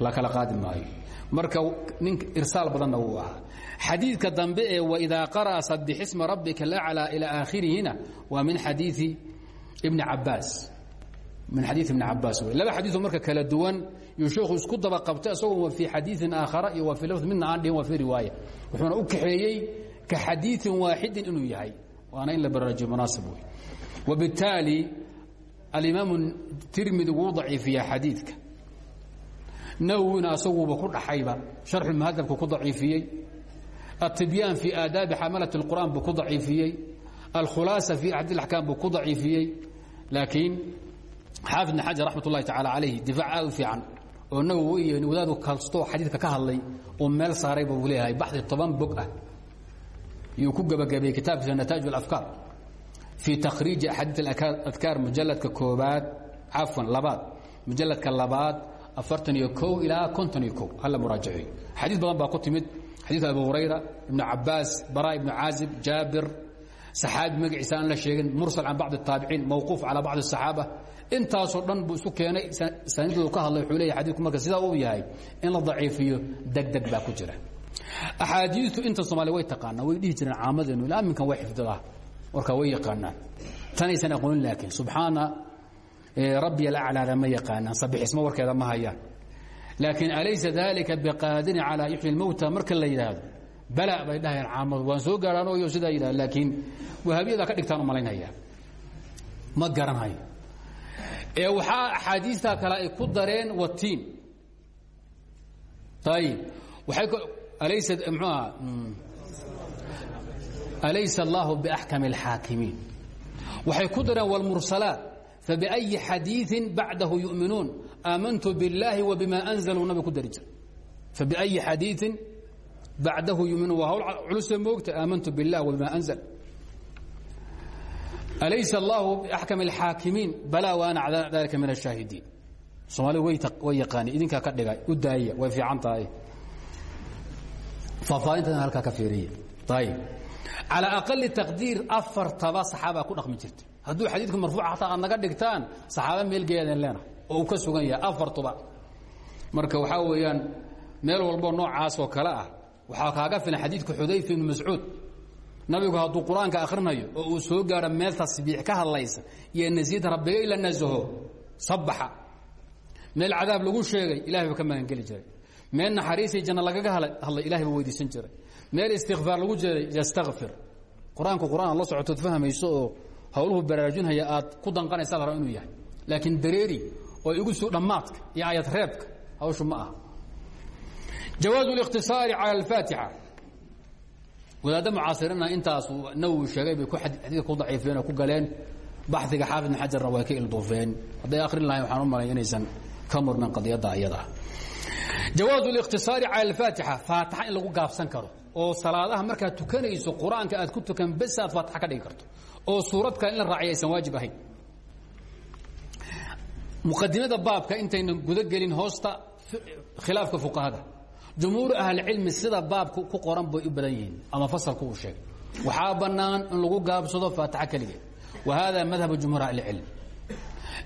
La kala qaadi maayo. Marka nin irsaal badanna wuu ahaa. Xadiidka dambe ee waidaa qara'a sabixisma rabbika laclaa ilaa aakhirihina waa min xadiii ibni cabaas min xadii ibni cabaas wey laba xadiioo marka kala duwan yuu sheekhu isku daba qabtay isagoo wa fii xadiiin aakhara iyo wa fii lafd midna aan dhihin wa fii riwaaya wuxuuna u kaxeeyey ka xadiiin waaxidin inuu yahay waana in la baraajiyo munaasib wey wabittaali alimaamu tirmidi wuu daciifiyaa xadiidka nawowina asaguuba ku dhaxayba sharxulmuhadabku ku daciifiyey الطبيان في آdاaب xamلة القرآن buu ku ضaciifiyey الkhulaaصة في أxad الأحكام buu ku ضaciifiyey laakiin xaafid bn xajar raxmat ullahi tacaala calayh difaac aad u fiican oo nawowi wadaadu kastoo xadiidka ka hadlay uu meel saaray buu leeyahay baxdi toban bog ah. Yuu ku gabagabeeyey kitaabkiisa nataij alafkaar fii takhriiji axaadiid aladkaar mujalladka koobaad cafwan labaad. Mujalladka labaad afartan iyo kow ilaa konton iyo kow alla muraajaciyo xadiid badan baa ku timid xadiidka abi hurayra ibnu cabaas bara ibnu caazib jaabir saxaabi magaciisa aan la sheegin mursal can bacd taabiciin mawquuf calaa bacd saxaaba. Intaasoo dhan buu isu keenay saniidadu ka hadlay wuxuu leeya xadiidku marka sidaa uu yahay in la daciifiyo degdeg baa ku jira. Axaadiistu inta soomaalia way taqaanaa way dhihi jireen caamadeenu ilaa minkan way xifdadaa warkaa way yaqaanaan tanaysan aqoonin laakiin subxaana rabbi alaclaada ma yaqaanaan sabixismo warkeeda ma hayaan. Laakiin alaysa dalika biqaadirin calaa yuxyi lmowta marka la yidhaahdo bala bay dhahayaan caamadu waan soo gaarhaan oyo sidaa yidhahd laakiin wahaabiyada ka dhigtaan u malaynaya ma garanhayo ee waxaa axaadiistaa kale ay ku dareen watiin ayib waay alaysa mxuuaha alaysa allahu biaxkami اlxaakimiin waxay ku dareen wاlmursalaat fabiأyi xadiiثi bacdahu yu'minuun aamantu biاllaahi wbima anzaluu nabig ku dari jira fabiأyi xadiiثin bacdahu yumin waa hawl culuse moogta aamantu biاllah wma anzl alaysa allahu biaxkam اlxaakimiin balaa waana cala dalika min ashaahidiin soomaalidu way yaqaani idinkaa ka dhiga u daaya way fiican tahay faafaahintadan halkaa ka fiiriya ayb calaa aqali taqdiir afartaba saxaabaa ku dhaqmi jirta hadduu xadiidku marfuuca hataa aad naga dhigtaan saxaaba meel geeyaadeen leena oo uu ka sugan yahay afartuba marka waxaa weeyaan meel walbo noocaas oo kale ah waxaa kaaga filan xadiidka xudayfa ibnu mascuud. Nabigu hadduu qur'aanka akhrinayo oo uu soo gaaro meel tasbiix ka hadlaysa iyo nasiid rabbigay la nasaho. Sabaxa meel cadaab lagu sheegay ilahay buu ka magangeli jiray. Meel naxariisay janno lagaga hadlay ilahay buu weydiisan jiray. Meel istikfaar lagu jeeday yastakfir qur'aanku qur'aan la socotood fahmayso hawluhu baraarujinhaya aad ku danqanaysa la raba inuu yahay. Laakiin dareeri oo igu suu dhammaadka iyo ayad reebka hawshu ma aha jawaazu اlikhtisaari cala alfaatixa wadaadda mucaasiriinna intaas nawowi sheegay bay xadiidka ku daciifeen oo ku galeen baxiga xaafid ibn xajarna way ka ilduufeen hadday akhrin lahayn waxaan u malay inaysan ka murmin qadiyadda iyada jawaazu اlikhtisaari cala alfaatixa faatixa in lagu gaabsan karo oo salaadaha markaad tukanayso qur'aanka aad ku tukan bes aad faatixa ka dhigi karto oo suurad kale in la raaciya aysan waajib ahayn muqadimada baabka intaynan guda gelin hoosta khilaafka fuqahada jumhuur ahlicilmi sida baabka ku qoran bay u badan ama fasalku uu sheegay. Waxaa bannaan in lagu gaabsado faatixa keligeed wa hada madhabu jumhuur ahlicilm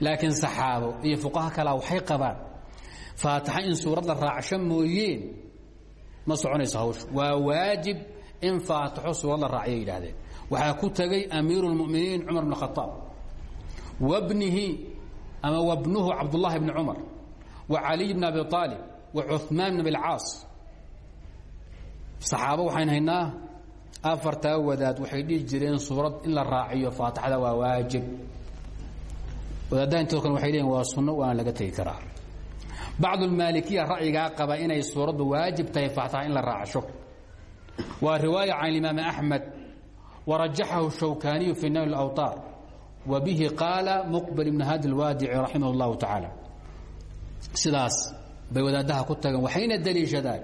laakiin saxaabo iyo fuqaha kalea waxay qabaan faatixa in suurad la raacsho mooyeen ma soconayso hawsha waa waajib in faatixo suurad la raacyo yidhaahdeen. Waxaa ku tegey amiiru اlmuminiin cumar bn khaaab wabnihi ama wabnuhu cabdullahi bni cumar. Wa caliy bn abi aalib wa cuثmaan bn abilcaas saxaabo waxayn haynaa afartaa wadaad waxay dhihi jireen suurad in la raaciyo faatixada waa waajib wadaadaha intoo kale waxay leeyiin waa sunno waana laga tegi karaa bacdu lmaalikiya ra'yigaa qaba inay suuraddu waajib tahay faatixa in la raacsho waa riwaaya can imaam axmed warajaxahu shawkaniyu fi nayl اawطaar wa bihi qaala muqbil ibn hadi اlwaadici raximah اllahu tacaala sidaas bay wadaadaha ku tageen waxayna deliishadaan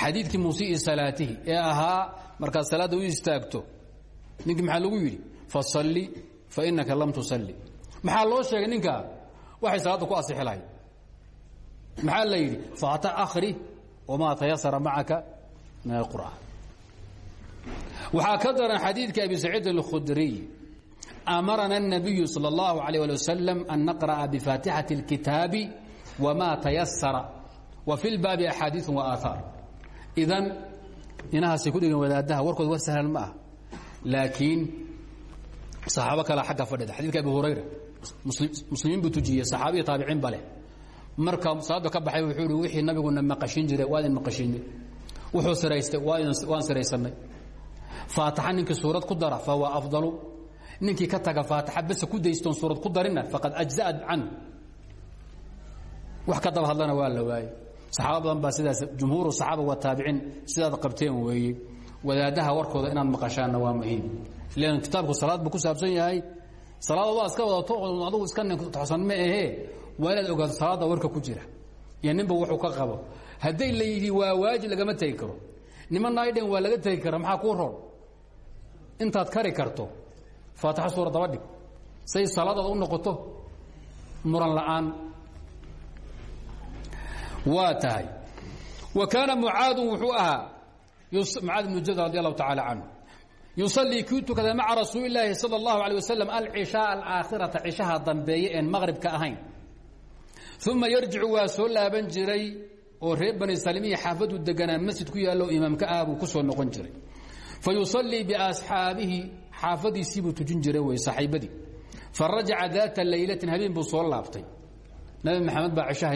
xadiidkii musii'i salaatihi ee ahaa markaad salaadda u istaagto ninkii maxaa lagu yidhi fasalli fainaka lam tusalli maxaa loo sheegay ninkaa waxay salaadda ku asixi lahayd maxaa la yidhi faata akhri wamaa tayasara macaka min alqur'aan waxaa ka daran xadiidka abi saciid alkhudriy amarana الnabiyu salى اllahu عalيه alي wasalam an naqra'a bifaatixati اlkitaabi wma tayasara wa fi lbaabi axaadiiث waaahaar idan inahaasay ku dhigeen wadaadaha warkood war sahlan ma ah laakiin saxaabo kale agga fadhida xadidka abi hurayra muslimiin buu marka salaada ka baxay wuxuu i wixii nabiguna maqashin jiray waa idin maqashinay wuxuu siraystay waan siraysanay faataxa ninkii suurad ku dara fahuwa afdalu ninkii ka taga faataxa base ku daystoon suurad ku darina faqad ajza'at canhu wax ka daba hadlana waa la waayey. Saxaaba badan baa sidaas jumhuuru saxaaba waa taabiciin sidaad qabteen weeye wadaadaha warkooda inaad maqashaanna waa muhiim. Lan kitaabku salaad buu ku saabsan yahay. Salaada waa iska wadato adugu iska nintosan ma ahee waa inaad ogaato salaada warka ku jira. Iyo ninba wuxuu ka qabo. Hadday la yidhi waa waajib lagama tegi karo. Nimanna ay dhen waa laga tegi kara maxaa kuu roon? Intaad kari karto. Faataxo suura daba dhig. Say salaadaada u noqoto muran la'aan waa tahay. Wa kaana mucaadu wuxuu ahaa mucaad ibnu jabal radi allahu tacaala canhu yusalii kii tukada maca rasuuli illaahi sala allahu alay wasalam alcishaa alaakhirata cishaha dambeeye een maqribka ahayn. Uma yarjicu waa soo laaban jiray oo reer bani salimiya xaafadu masjid ku yaallo imaamka ah buu ku soo noqon jiray. Fa yusallii biasxaabihi xaafadiisiibuu tujin jiray wey saaxiibadii fa rajaca laylatin habeen buu soo laabtay. Nabi maxamed baa cishaha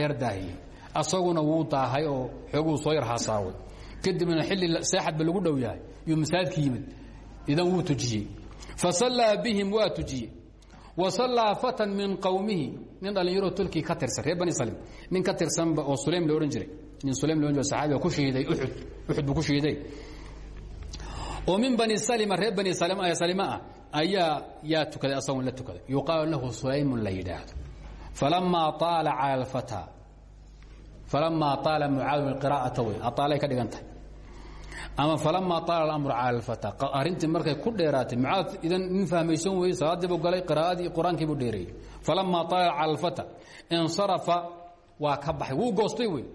asaguna wuu daahay oo xooguu soo yar hasaaway kadibna xilli seexadba lagu dhow yahay yuu masaajidka yimid. Idan wuu tujiyey. Fa sallaa bihim waa tujiyey. Wa sallaa fatan min qowmihi nin dhallinyaro tolkii ka tirsan reer bani salim. Nin ka tirsanba oo sulaym la odhan jiray. Nin sulaym la odhan jiray saxaabiga ku shahiiday uxud uxud buu ku shahiiday oo min bani salima reer bani salima ah ayaa yaa tukaday asagoon la tukaday. Yuqaalu lahu sulaymun la yidhaahdo. Falamaa aala cala alfataa falamaa aala mucaadu qiraa'ata wey aaalay ka dhigan tahay ama falamaa aala alamru cala alfataa arrintii markay ku dheeraatay mucaad idan nin fahmaysan weye salaadiibuu galay qiraa'adii qur'aankiibuu dheereeyey falamaa aala cala alfata insarafa waa ka baxay wuu goostay wey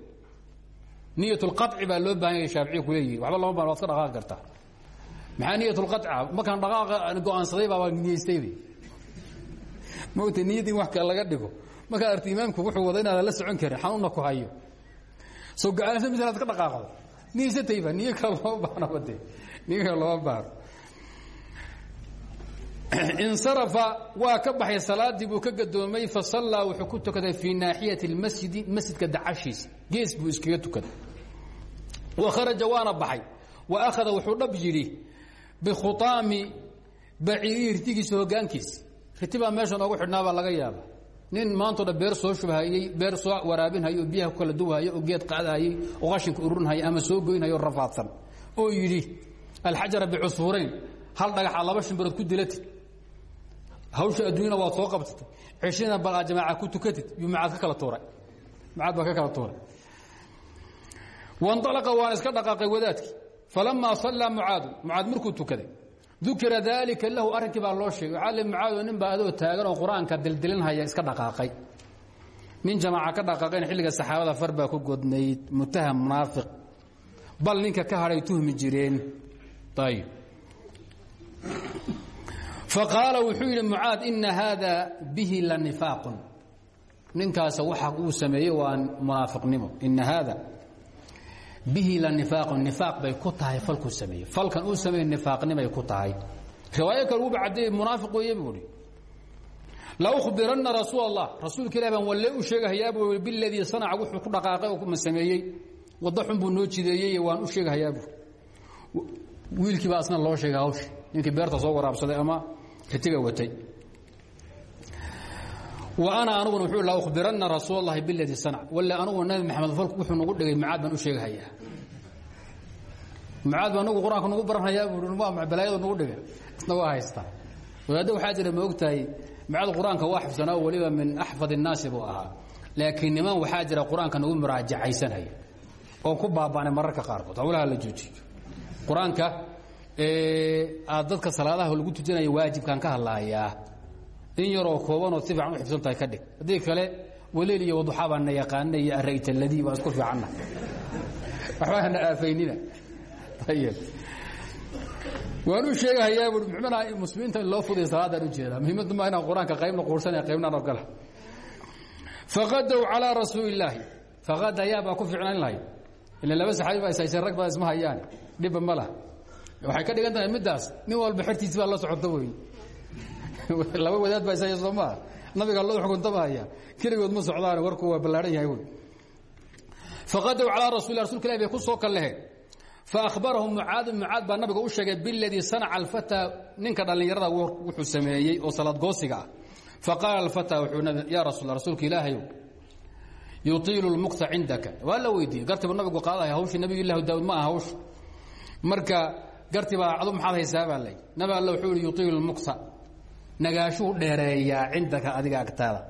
niyat lqaci baa loo baahan yahay shaaficiya ku leeyihiin waxba lama baan waad ka dhaqaaqi kartaa maxaa niyat lqaca markaan dhaqaaqa go'aansaday baabaa niyeystayba mogta niyad in wax kale laga dhigo markaad arti imaamku wuxuu wada inaadan la socon karin xanuunna ku hayo soo go'aansa mis inaad ka dhaqaaqdo niyeysatayba niyo kale looma baanaba de niyo kale looma baano insarafa waa ka baxay salaadii buu ka gadoomay fa sallaa wuxuu ku tukaday fii naaxiyati اlmasjidi masjidka dacashiisa gees buu iskaga tukaday. Wa kharaja waana baxay. Wa akhada wuxuu dhab yidhi bikhuaami baciirihi ritigiisa hogaankiisa riti baa meesha noogu xidhnaabaa laga yaaba nin maantao dhan beer soo shubhayey beer soo waraabinhayo oo kala duwhayo oo geed qaadahayey oo qashinka ururinhaya ama soo goynhayo o rafaadsan oo yidhi alxajara bicusfurayn hal dhagaxa laba shimbirood ku dilatid hawsha adduunyana waad soo qabtatay ceshina bal aad jamaaca ku tukatid yuu macaad ka kala tuuray. Macaad baa ka kala tuuray. Wanalaqa waana iska dhaqaaqay wadaadkii. Falamaa sallaa mucaadu mucaad markuu tukaday dukira daalika lahu arrinkii baa loo sheegay. Le mucaado nin baa adoo taagan oo qur'aanka dildilinhaya iska dhaqaaqay. Nin jamaaca ka dhaqaaqayna xilliga saxaabada far baa ku godnayd. Mutaham munaafiq. Bal ninka ka hadhay tuhmi jireen. Ayib faqaala wuxuu yidhi mucaad ina haada bihi la nifaaqun. Ninkaas waxa uu sameeyey waa munaafiqnimo. Ina haada bihi la nifaaqun nifaaq bay ku tahay falkuu sameeyey. Falkan uu sameeyey nifaaqnimay ku tahay. Riwaayo kale uuba caddeeyey munaafiq weeye buu hi la ukhbiranna rasuul allah rasuulka ilah baan walle u sheegahayaa buu i biladii sanaca wuxuu ku dhaqaaqay oo sameeyey. Wadda xun buu noo jideeyey waan u sheegahayaa buu. Wiilkii baa asna loo sheegay hawshi ninkii beerta soo waraabsaday ama ritiga watay. wa ana anuguna wuxuu la ukhbiranna rasuul allahi biladii sanac. Walle anugu nabi maxamed falku wuxuu nagu dhigay mucaad baan u sheegahayaa mucaad baa nagu qur'aanka nagu baranhayaa waa balaayadu nagu dhigay. Isna waa haystaa wadaadda waxaa jira ma ogtahay mucaad qur'aanka waa xifsanaa weliba min axfad innaasi buu ahaa. Laakiin niman waxaa jira qur'aanka nagu muraajacaysanaya oo ku baaba'nay mararka qaarkood. Hawlaha la joojiyo. Qur'aanka aad dadka salaadaha lagu tujinaya waajibkaan ka hadlaayaa in yaroo koobanoo si fiican u xifsan tahay ka dhig. Haddii kale waleel iyo waduxa baan na yaqaana iyo arayta ladii waa isku fiicanna. Waxbaa na aafaynina. Ayib waan u sheegahayaa bui muxuuna muslimiinta loo fuday salaadaan u jeedaa. Muhiimaddu maa inaan qur'aanka qaybna quursanaya qaybna nogala faqadow calaa rasuuli illaahi faqada yaa baa ku fiicnayn lahay. Ila laba saxaabi baa ishaysan rag baa isma hayaan dhibba ma laha. Waxay ka dhigan tahay middaas. Nin walba xertiisi baa la socota wey laba wadaad baa isaya soo maa nabiga loo xukuntamahaya keligood ma socdaan warku waa ballaadhan yahay wy faqadaw calaa rasuuli rasulka ilahi bay ku soo kalleheen faahbarahum mucaadu mucaad baa nabiga u sheegay biladii sanaca alfataa ninka dhallinyarada wuxuu sameeyey oo salaadgoosiga ah. Faqaala alfataa wuxuu yaa rasul rasuulka ilaahayow yuiilu lmukta cindaka. Waa la weydiiyey. Gartibu nabigu qaadaya hawshii nabiy llahi daawud ma aha hawsha marka gartibaa adu maxaad haysaa baa lay nabi alla wuxuu ihi yuiilu lmukta nagaashuu dheereeyaa cindaka adiga agtaada.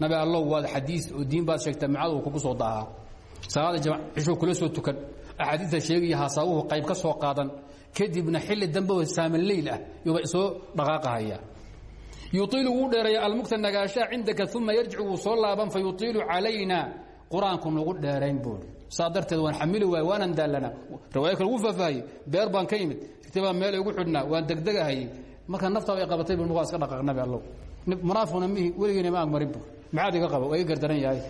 Nabi allow waad xadiis oo diin baad sheegtaa mucaad uu kugu soo daahaa. Salaada cishuu kula soo tukan. Axaadiista sheegaya hasaawuhu qayb ka soo qaadan. Kadibna xilli dambe saaman leyl ah yuuba soo dhaqaaqahaya. Yuiilu wuu dheereeya almukta nagaashaa cindaka uma yarjicu wuu soo laaban fa yuiilu calayna. Qur'aanku nagu dheerayn buui saa darteed waan xamili waay waanan daallanaa riwaaya kale faahfaahiyey beer baan ka yimid. Irtibaa meel igu xidhnaa. Waan degdegahayey marka naftaaba ay qabatay bu waa iska dhaqaaq nabi allow. Munaafiqna mihi weligiina ma agmarin bu maxaad iga qaba waa iga gardaran yahay.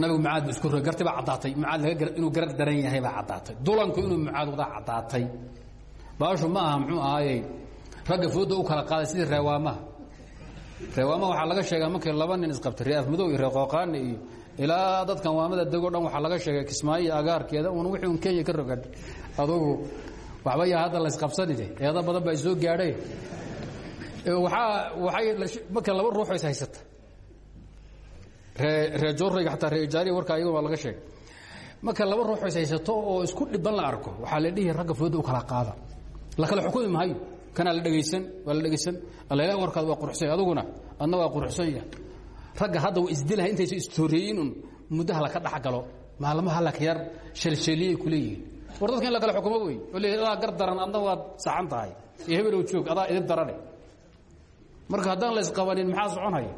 Nabigu mucaad bu isku rogay garti baa caddaatay. Mucaad laga inuu garar daran yahay baa caddaatay. Dulanku inuu mucaad wadaa caddaatay. Baashu ma aha muxuu ahaayey ragga fooda u kala qaaday sidii reewaamaha reewaamaha waxaa laga sheegaa markii laba nin isqabtay reeaf madow iyo reeqooqaani iyo ilaa dadkan waamada degoo dhan waxaa laga sheegay kismaayo iyo agaarkeeda un wixii un kenya ka rogan. Adugu waxba yaa hadda laysqabsanide eeda badan baa soo gaadhay. Waaa waay marka laba ruux is haysata. Ree ree jorayga ataa ree ijaariya warka ayago waa laga sheegay. Marka laba ruux is haysato oo isku dhiban la arko waxaa la dhihi ragga fooda u kala qaada. La kala xukumi maayo kanaa la dhegaysan waa la dhegaysan alla warkaad waa quruxsan aduguna adna waa quruxsan yahay. Ragga hadda wa isdilaha intaysa istooreeyin un muddaha laka dhex galo maalmaha laka yar shalshaliyay ku leeyihiin war dadka in la kala xukumo wey oo le adaa gar daran adna waad saxan tahay. Iyo hebelow joog adaa idib darane. Marka haddaan la isqabanin maxaa soconhaya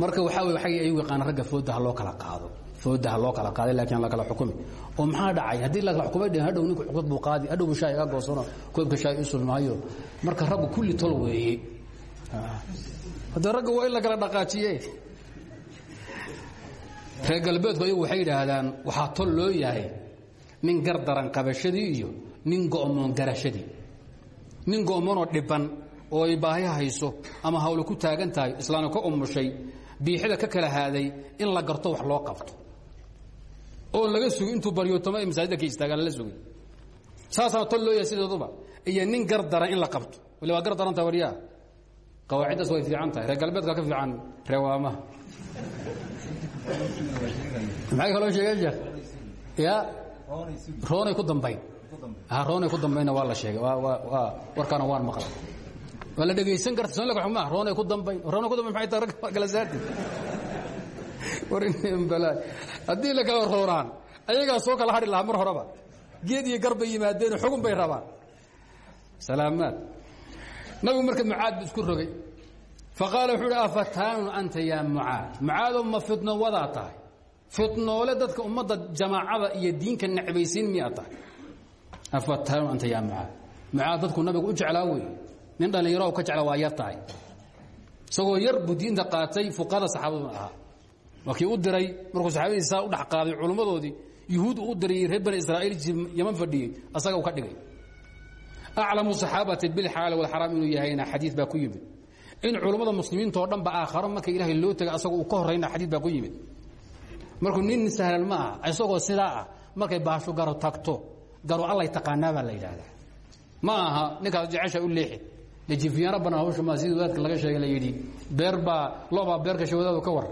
marka waxaa wey waxay ayagu yaqaana ragga fooda ha loo kala qaado fooda ha loo kala qaaday laakiin la kala xukumi. Oo maxaa dhacay? Haddii la kala xukumay dhehen hadhow ninku xukumad buu qaadi hadhow buu shaay iga goosano koobka shaay u sulmaayo. Marka raggu kulli tol weeye. Haddee ragga waa in la kala dhaqaajiye reer galbeedku ayagu waxay yidhaahdaan waxaa tol loo yahay nin gar daran qabashadii iyo nin go'moon garashadii. Nin go'moonoo dhiban oo ay baahiha hayso ama hawle ku taagan tahay islaana ka umushay biixida ka kala haaday in la garto wax loo qabto. Oo laga sugi intuu baryootamo ay masaajidda ka istaagaan lala sugay saasaa tol loo yahay sideeduba iyo nin gar daran in la qabto. Wali waa gar daranta waryaa qawaaciddaas way fiican tahay. Reer galbeedka ka fiican reewaamaha maxay kaloo sheegeen sheekh? Ya roonay ku dambayn roonay ku dambaynna waa la sheegay. Warkaana waan maqlay. Waa la dhegaysan karta. Soo laga xumaa roonay ku dambayn roonay ku dambayn maxay tahay rag kala saarti war in balaa haddii la kala rooraan ayagaa soo kala hadhi lahaa mar horeba. Geed iyo gar bay yimaadeen xugun bay rabaan. Salaamaad. Nabigu marka mucaad bu isku rogay faqaala wuxuu uhi afataanun anta yaa mucaad? Mucaadoo ma fidno wadaa tahay fidnoole dadka ummadda jamaacada iyo diinka necbaysiin miyaa tahay. Afataanun anta yaa mucaad. Mucaad dadku nabigu u jeclaa wey nin dhallinyaro ka jecla waa yar yar buu diinta qaatay fuqahada saxaabaduna ahaa waa diray markuu saxaabadiisi saa u dhex qaaday culimmadoodii yuhuud u diray reer yaman fadhiyey asaga u ka dhigay. Aclamu saxaabati bilxalaal walxaraam inuu yahayna xadiid baa ku yimid. In culummada muslimiintao dhan ba aakharo marka ilaahay loo tegay asagoo uu ka horrayna xadiid baa ku yimid markuu nin sahlan ma aha isagoo sidaa ah markay baasho garo tagto garo allay taqaanaa baa la yidhaahdaa. Ma aha ninkaas jecesha u leexi. Lejifiyaano banaan hawsha maa sidii wadaadka laga sheegay la yidhi beer baa loobaa beer gashay wadaadu ka war.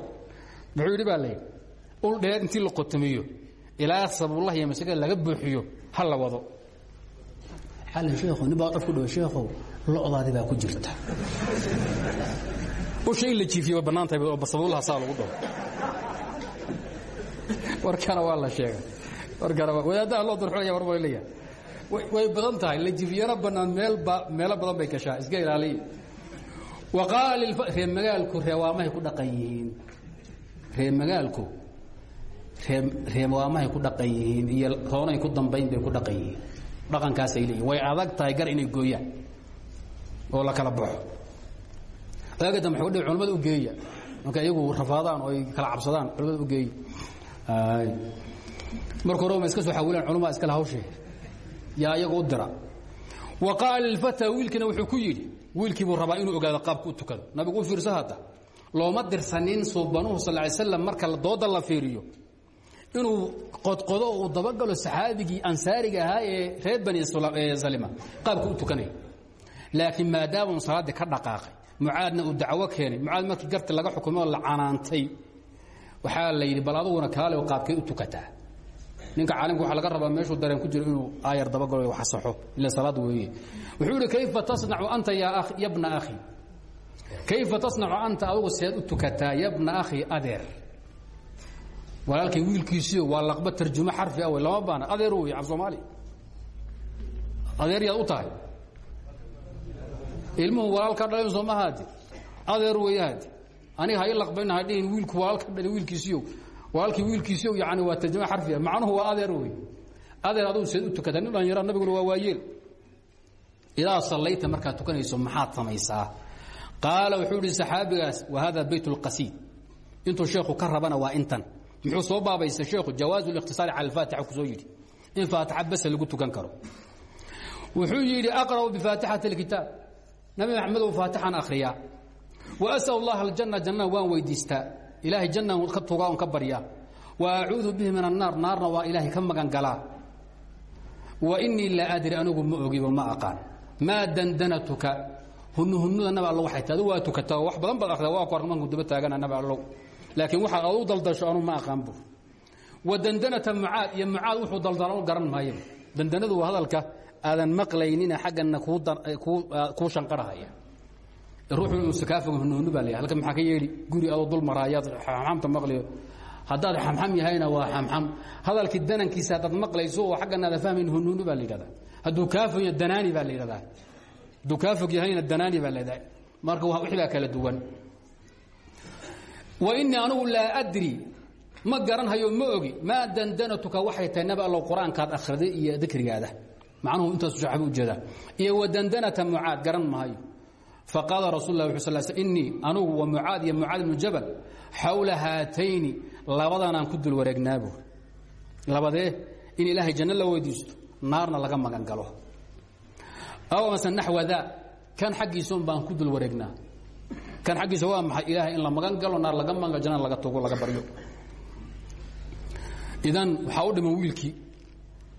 Muxuu yidhi baa la yidhi ul dheer intii la qotomiyo ilaa sabuullah iyo masagada laga buuxiyo ha la wado. Xalin sheekhu nin baa qof ku dhawa sheekhow lo'daadi baa ku jirta. Usha in la jiifiye way bannaan tahay oo sabuullaha saa lagu warkana waa la sheegay. Warkana wadaaddaha loo durxulaya baa leeyahay way badan tahay. La jifiyana bannaan meelba meelo badan bay gashaa iska ilaaliya wa qaala ree magaalku reewaamahay ku dhaqan yihiin. Ree magaalku. Ree reewaamahay ku dhaqan yihiin. Iyo roonay ku dambayn bay ku dhaqan yihiin. Dhaqankaasay leeyihiin way adag tahay gar inay gooyaan oo la kala baxo. Aaga dambe waxa udhi culamada u geeya. Marka iyagu rafaadaan oo ay kala cabsadaan culamada u geeya marka hore ma iska soo xawilaan culamaa iskale hawshee. Yaa iyaga u dira. Wa qaala lilfata wiilkiina wuxuu ku yidhi wiilkii buu rabaa inuu ogaado qaabka u tukado. Nabigu u fiirso looma dirsanin suubanuhu sal ly slam marka dooda la fiiriyo. Inuu qodqodo uu dabagalo saxaabigii ansaariga ahaa ee reer bani salima qaabka u tukanaya laakiin maadaama salaaddii ka dhaqaaqay mucaadna uu dacwo keenay. Mucaad markii garti laga xukumay la canaantay waxaa la yidhi bal aduguna kaale qaabkay u tukataa. Ninka caalimka waxaa laga rabaa meeshuu dareen ku jiro inuu aayar dabagalo wax saxo ila salaad weeye. Wuxuu yidhi kayfa tasnacu anta yaa yabna akhi? Kayfa tasnacu anta adugu seed u tukataa yabna akhi adeer? Walaalkay wiilkiisiyo waa laqba tarjumo xarfi ah wey lama baana adeer wey af soomaali. Adeer yaad u tahay. Ilmuhu walaalkaa dhalan soo mahaadi adeer weeyahaadi aniga ha i laqbayna ha dhihin wiilku walaalka dhali wiilkiisiyo walaalkii wiilkiisiyo yani waa tarjumo xarfi ah macnuhu waa adeer wey adeer adugu seed u tukataa nin dhalinyara nabiguna waa waayeel idaa sallayta markaad tukanayso maxaad samaysaa qaala wuxuu idhi saxaabigaas wa hada bayt اlqasiid intuu sheekhu ka rabana waa intan muxuu soo baabaysta sheekhu jawaazu اlikhtisaari cala alfaatixa ku soo yidhi in faatixa base lagu tukan karo wuxuu yidhi aqra'u bifaatixati اlkitaab nabi maxamedow faatixan akhriyaa as'al اllaha aljanna jannaa waan weydiistaa ilaahay jannaan ka tugaa on ka baryaa wa acuudu bihi min annaar naarna waa ilaahay ka magan galaa inii laa adri anigu ma ogibo ma aqaan maa dandanatuka hunuhunuda nabi allo waxay tahay adu waa tukataa oo wax badan baad akhridaa waa ku ark markuu daba taagana nabi allow laakiin waxaad adu daldasho anu ma aqaan bu wa dandanata mucaad iyo mucaad wuxuu daldala u garan maayo dandanadu waa hadalka aadan maqlaynina xaggana kuu shanqarahaya hunuhunu baa la halka maxaa ka yeedhi guri adoo dul maraayaad xamxamta maqliyo. Haddaad xamxam yahayna waa xamxam. Hadalkii danankiisa haddaad maqlayso oo xaggana aada fahmayn hunuhunu baa la yidhahdaa. Hadduu kaafoya danaani baa la yidhahdaa. Hadduu yahayna danaani baa leedahay marka wixii kala duwan. Wa innii anugu laa adri. Ma garanhayo ma ogi. Maa dandanatuka waxay tahay nabi allow qur'aankaad akhriday iyo dikrigaada macnuhu intaasu shacbi u jeedaa iyo wa dandanata mucaad garan mahayo faqaala rasul lah wuxu sal innii anugu wa mucaad iyo mucaad ibnu jabal xawla haatayni labadanaan ku dul wareegnaabu labadee in ilaahay janno la weydiisto naarna laga magan galo aw mase naxwa daa kan xaggiisaun baan ku dul wareegnaa kan xaggiisa waa maxay ilaahay in la magan galo naar laga magan galo jannana laga tago laga baryo idan waxaa u dhiman wiilkii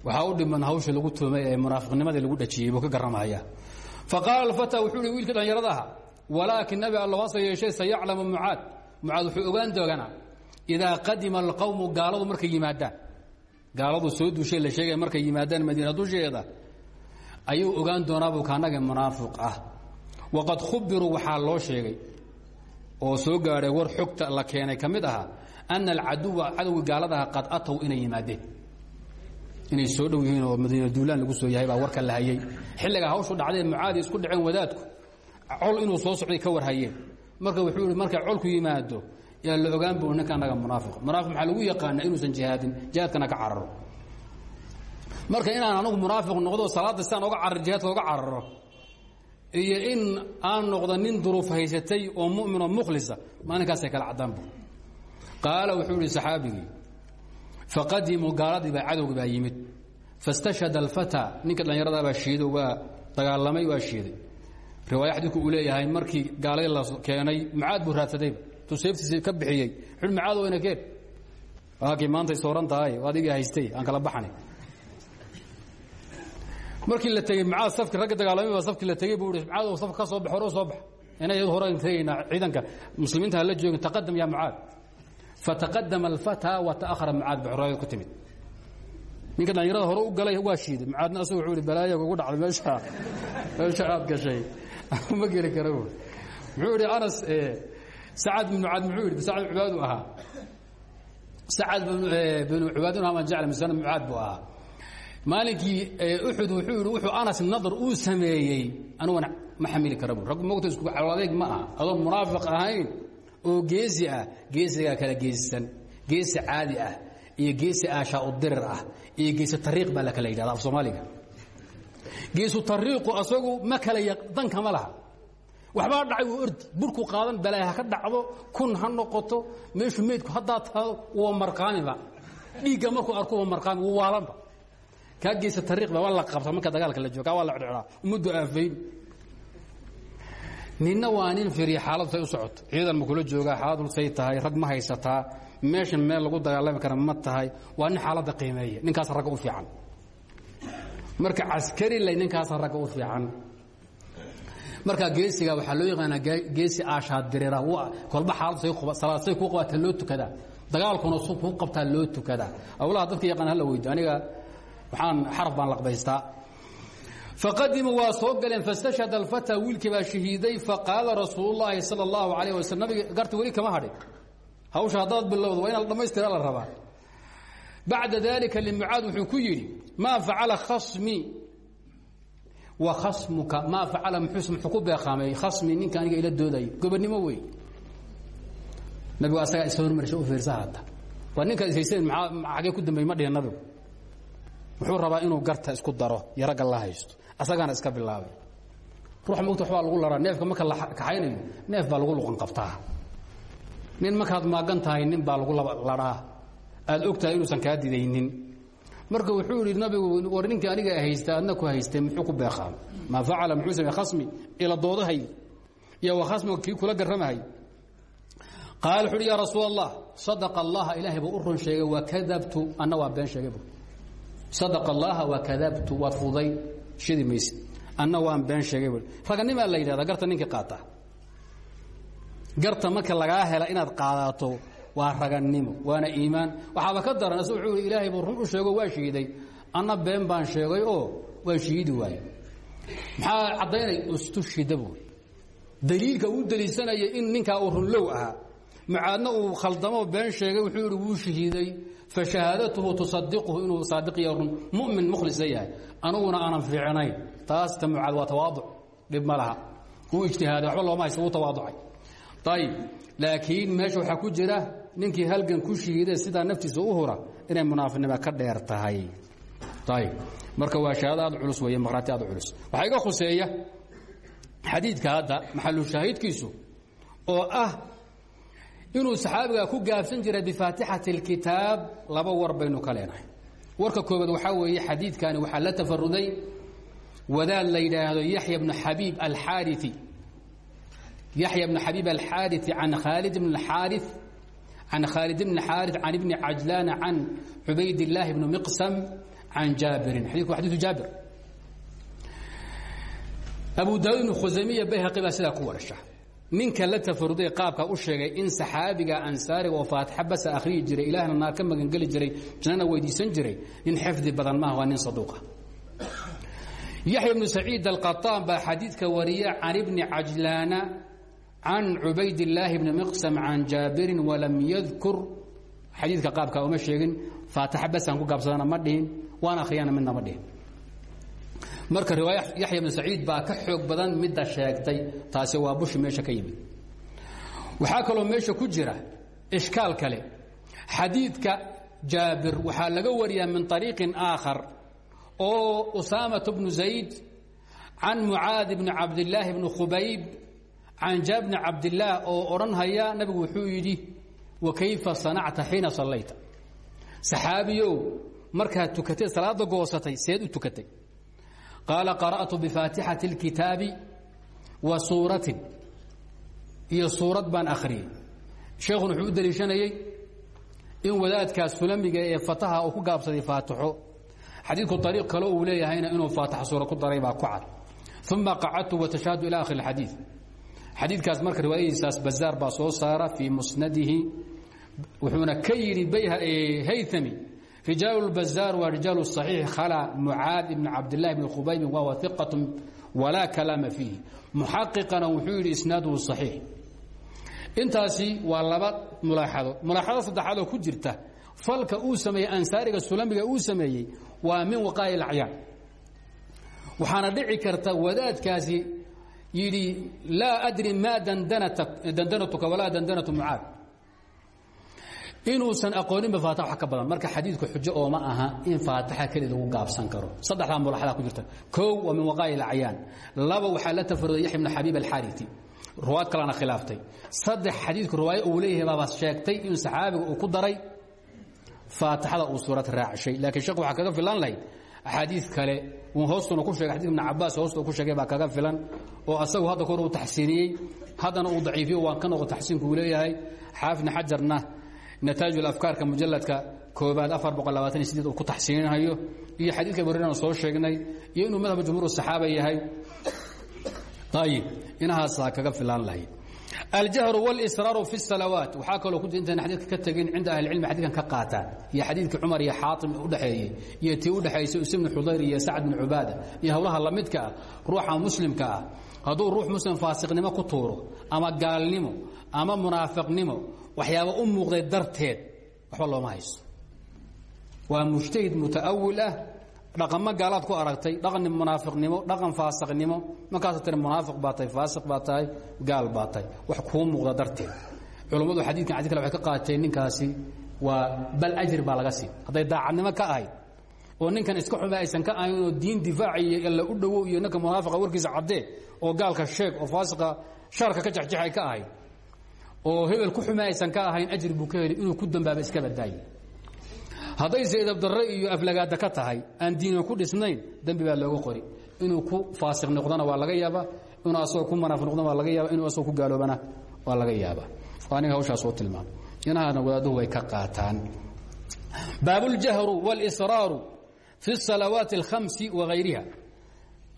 waxaa u dhiman hawsha lagu toomay ee munaafiqnimadii lagu dhajiyey buu ka garramaya faqaala alfata wuxuu ihi wiilkii dhallinyarada aha walaakin nabi allo hase yeeshee sayaclamu mucaad. Mucaad wuxuu ogaan doonaa idaa qadima alqawmu gaaladu markay yimaadaan. Gaaladu soo duushay la sheegaya markay yimaadaan madiina dusheeda. Ayuu ogaan doonaabuu kaanaga munaafiq ah. Waqad khubiruu waxaa loo sheegay oo soo gaadhay war xogta la keenay ka mid ahaa ana alcaduwa cadowgii gaaladaha qad atow inay yimaadeen inay soo dhow yihiin oo madiina duulaan lagu soo yahay baa warka la hayey xilligaa hawshu dhacdee mucaadi isku dhaceen wadaadku. Col inuu soo socday ka war hayeen marka wuxuu ihi markay colku yimaado yaa la ogaan bu ninka anaga munaafiq. Munaafiq maxaa lagu yaqaana inuusan jihaadin? Jihaadkana ka cararo. Marka inaan anugu munaafiq noqdo salaadda sidaan oga carar jihaadka oga cararo. Iyo in aan noqdo nin duruuf haysatay oo mu'min oo mukhlisa maalinkaasay kala caddaanbu qaala wuxuu ihi saxaabigii faqadimuu gaaladii baa cadowgi baa yimid. Fastashhada alfata ninka dhallinyaradaabaa shiido waa dagaalamay waa shiiday. Riwaaya xadiidku uu leeyahay markii gaaladii la keenay mucaad buu raadsadayba tuu seeftiisi ka bixiyey. Xul mucaad wayna keen. Waakii maantay sooran tahay adigii haystay aan kala baxanay markii la tegey mucaad safki ragga dagaalamay baa safkii la tegey buu ihi mucaad safka ka soo bax hore soo bax. Inay iyadu hore tegaynaa ciidanka. Muslimiinta hala joogin taqadam yaa mucaad fataqadama alfata wa ta'ahara mucaad baxuraayad ku timid ninka dhallinyarada hore u galay waa shiiday mucaadna asagu wuxuu ihi balaaya ugu dhacday meesha meesha aad gashay ma geli kara buui muxuu ihi anas sacad bin mucaad muxuu yidhi sacad cubaadu ahaa sacad binu cubaadin haman jecla misana mucaad buu ahaa maalinkii uxud wuxuu yidhi wuxuu anas nadar uu sameeyey aniguna ma xamili kara bu raggu mogta isku caloadeeg ma aha adoon munaafiq ahayn oo geesi ah geesigaa kala geesisan geesi caadi ah iyo geesi aashaa u dirir ah iyo geesi tariiq baa la kala yidhahda af soomaaliga. Geesu tariiqu asagu ma kala danka ma laha. Waxbaa dhacay wuu ordi burku qaadan balaay ha ka dhacdo kun ha noqoto meeshu meydku haddaa taado waa marqaamiba dhiigga markuu arko waa marqaami wuu waalanba kaa geysa tariiqba waa la qabta marka dagaalka la jooga waa la cedcdaa ummaddu aafayn ninna waa nin firiya xaaladu say u socoto ciidan ma kula joogaa xaaladu say tahay rag ma haysataa meeshan meel lagu dagaalami kara ma tahay. Waa nin xaaladda qiimeeya ninkaas ragga u fiican. Marka caskari lay ninkaas ragga u fiican. Marka geesiga waxaa loo yaqaanaa geesi aashaad dirira. Kolba xaalad say kuu qabaata loo tukadaa dagaalkuna su kuu qabtaa loo tukadaa awlaha dadka yaqaan hala weydo. Aniga waxaan xaraf baan laqbaystaa faqadimuu waa soo galeen fastashhada alfata wiilkii baa shahiiday faqaala rasuul llaahi sala allahu calayh waslm nabiga garta weli kama hadhin. Hawsha haddaad bilowdo waa inaad dhammaystira la rabaa. Bacda dalika limucaad wuxuu ku yidhi maa facala khasmi. Wa khasmuka maa facala muxuu ku beeqaamay. Khasmi ninka aniga ila doodaya gobonnimo wey nabigu asagaa isa hormarsha u fiirsa hadda. Waa ninkaad ishayseen maxaa xagee ku dambeey ma dhihin nabigu. Wuxuu rabaa inuu garta isku daro iyo ragga la haysto asagaana iska bilaabay. Ruuxa mogta waxbaa lagu laraa neefka marka la kaxaynayo neef baa lagu luqan qabtaa. Nin markaad maagan tahay nin baa lagu ladhaa aad og tahay inuusan kaa didaynin. Marka wuxuu yidhi nabigu war ninkii aniga haysta adna ku haystay muxuu ku beeqaam maa facala muxuu samey khasmi? Ila doodahay. Iyo wa khasmiga kii kula garramahay qaal wuxu uhi yaa rasuul allah sadaqa allaha ilaahay buu u run sheegay wakadabtu anna waa been sheegay bu sadaqa allaha wakadabtu waad fuday shidi maysid anna waan been sheegay raganimaa la yidhahdaa garta ninkii qaata. Garta marka lagaa hela inaad qaadato waa ragannimo waana iimaan. Waxaaba ka daran as wuxuu ilaahay buu run u sheego waa shiiday. Anna been baan sheegay oo waa shiidi waaye. Maxaa caddaynay? Ustushida buui daliilka uu daliilsanaya in ninkaa uu runlow ahaa. Mucaadna uu khaldamo been sheegay wuxuu ihi wuu shahiiday fa shahaadatuhu tusadiquhu inuu saadiqiya run mu'min mukhlisa yahay. Anuguna aanan fiicnayn. Taas ta mucaad waa tawaaduc dhib ma laha. Wuu ijtihaaday waxba looma haysta wuu tawaaducay. Ayib laakiin meesha waxaa ku jira ninkii halgan ku shihiide sidaa naftiisa u hura inay munaafiqnimo ka dheer tahay. Ayib marka waa shahaado aad culus weeye maqhraati aad culus. Waxaa iga khuseeya xadiidka hadda maxalu shaahidkiisu oo ah inuu saxaabiga ku gaabsan jiray bifaatixati اlkitaab laba war baynu ka leenahay warka koobaad waxaa weeye xadiidkani waxaa la tafaruday wadaad la yidhaahdo yaxya bnu xabiib alxaariثi yaxya bn xabiib alxaariثi can khaalid bn اxaariث can khaalid bn xaariث can ibni cajlaan can cubayd اllaahi bni miqsam can jaabirin xadidku wa xadiiu jaabir abu daawud ibn khusamiya bayhaqi baa sidaa ku warsha ninka la tafaruday qaabka u sheegay in saxaabiga ansaariga oo faatixa basa akhriyi jiray ilaahna naar ka magangeli jiray jannana weydiisan jiray nin xifdi badan maaha waa nin saduuqa. Yaxya bnu saciid alqaطaan baa xadiidka wariya can ibni cajlaana can cubayd illaahi bni miqsam can jaabirin walam yadkur xadiidka qaabka uma sheegin faatixa basaan ku gaabsadana ma dhihin waan akhriyana midna ma dhihin marka riwaaya yaxya bnu saciid baa ka xoog badan midda sheegtay taasi waa bushi meesha ka yimid. Waxaa kaloo meesha ku jira ishkaal kale. Xadiidka jaabir waxaa laga wariyaa min طariiqin aakhar oo usaamaة bnu zayd can mucaadi bni cabdillaahi bni khubayb can jaab bni cabdillaah oo odhanhaya nabigu wuxuu yidhi wa kayfa sanacta xiina sallayta? Saxaabiyow markaad tukatay salaada goosatay seed u tukatay qaala qara'tu bifaatixati اlkitaabi wa suuratin iyo suurad baan akhriyey sheekhuna wuxuu u deliishanayey in wadaadkaas sulamiga ee fataha uu ku gaabsaday faatixo xadiidku ariiq kale uu leeyahayna inuu faataxa suura ku daray baa ku cad uma qacadtu watashahadu ila akhir اxadiid xadiidkaas marka riwaayadiisaas bazaar baa soo saara fii musnadihi wuxuuna ka yidhi haythami rijaalu اlbazaar waa rijaalu صaxiix khala mucaad ibn cabdillahi bni khubaybin wahuwa iqat walaa kalaama fiihi muxaqiqana wuxuu yidhi isnaaduhu صaxiix intaasi waa laba mulaaxado mulaaxado saddexaad oo ku jirta falka uu sameeyey ansaariga sulamiga uu sameeyey waa min waqaa'i اlacyaan waxaana dhici karta wadaadkaasi yidhi laa adri maa dandanatuka walaa dandanatu mucaad inuusan aqooninba faatax wax ka badan. Marka xadiidku xujo ooma aha in faataxa keli lagu gaabsan karo. Saddexdaa mulaxada ku jirta. Kow waa min waqaa'i اlacyaan laba waxaa la tafaruday yaxya bnu xabiib alxaariti ruwaad kalena khilaaftay. Saddex xadiidku riwaayo uu leeyahay baaba sheegtay in saxaabiga uu ku daray faatixada uu suurad raacshay laakiin sheekh waxaa kaga filan lahayd axaadiid kale uu hoostuna ku shegay xadid ibn cabaas hoosta ku sheegay baa kaga filan oo asagu hadda kahor uu taxsiiniyey haddana uu daciifiyo waan ka noqo taxsiinku uu leeyahay. Xaafidna xajarna nataaju afkaarka mujaladka koobaad afar boqol labaatan iyo sideed uu ku taxsiininayo iyo xadiidka barirana soo sheegnay iyo inuu madhab jumhuur saxaaba yahay ayib inahaasaa kaga filaan lahayd aljahru wاlsraaru fi الsalawaat waxaa kaloo ku intaan xadiidka ka tegin cinda ahli cilmi xadidkan ka qaataan iyo xadiidkii cumar iyo xaatim udhexeeyey iyo tii udhexaysay us bn xudayr iyo sacd bn cubaada iyo howlaha lamidka ah ruuxa muslimka ah hadduu ruux muslim faasiqnimo ku tuuro ama gaalnimo ama munaafiqnimo waxyaaba u muuqday darteed waxba looma haysto. Waa mujtahid mutaawil ah dhaqamo gaalaad ku aragtay dhaqan munaafiqnimo dhaqan faasiqnimo. Markaasa tiri munaafiq baa tahay faasiq baa tahay gaal baa tahay. Wax kuu muuqda darteed. Culummadu xadiidkan xadid kale waxay ka qaateen ninkaasi waa bal ajri baa laga siin. Hadday daacadnimo ka ahayd oo ninkan iska xuma aysan ka ahayn oo diin difaaciyo alla u dhowow iyo ninka munaafiqa warkiisa caddee oo gaalka sheeg oo faasiqa shaarka ka jexjexay ka ahayd oo hebel ku xumi ka ahayn ajir buu ka heli inuu ku dambaaba iska badbaaye hadday saydabdarre iyo aflagaada ka tahay aan diinan ku dhisnayn dembi baa looga qori. Inuu ku faasiq noqdana waa laga yaabaa inuu asagoo ku manaafiq noqdana waa laga yaaba inuu asagoo ku gaaloobana waa laga yaabaa. Aniga hawshaas oo tilmaam. Inahaana wadaaduhu way ka qaataan. Baabuljahru walisraaru fi salawaati alkhamsi wagayriha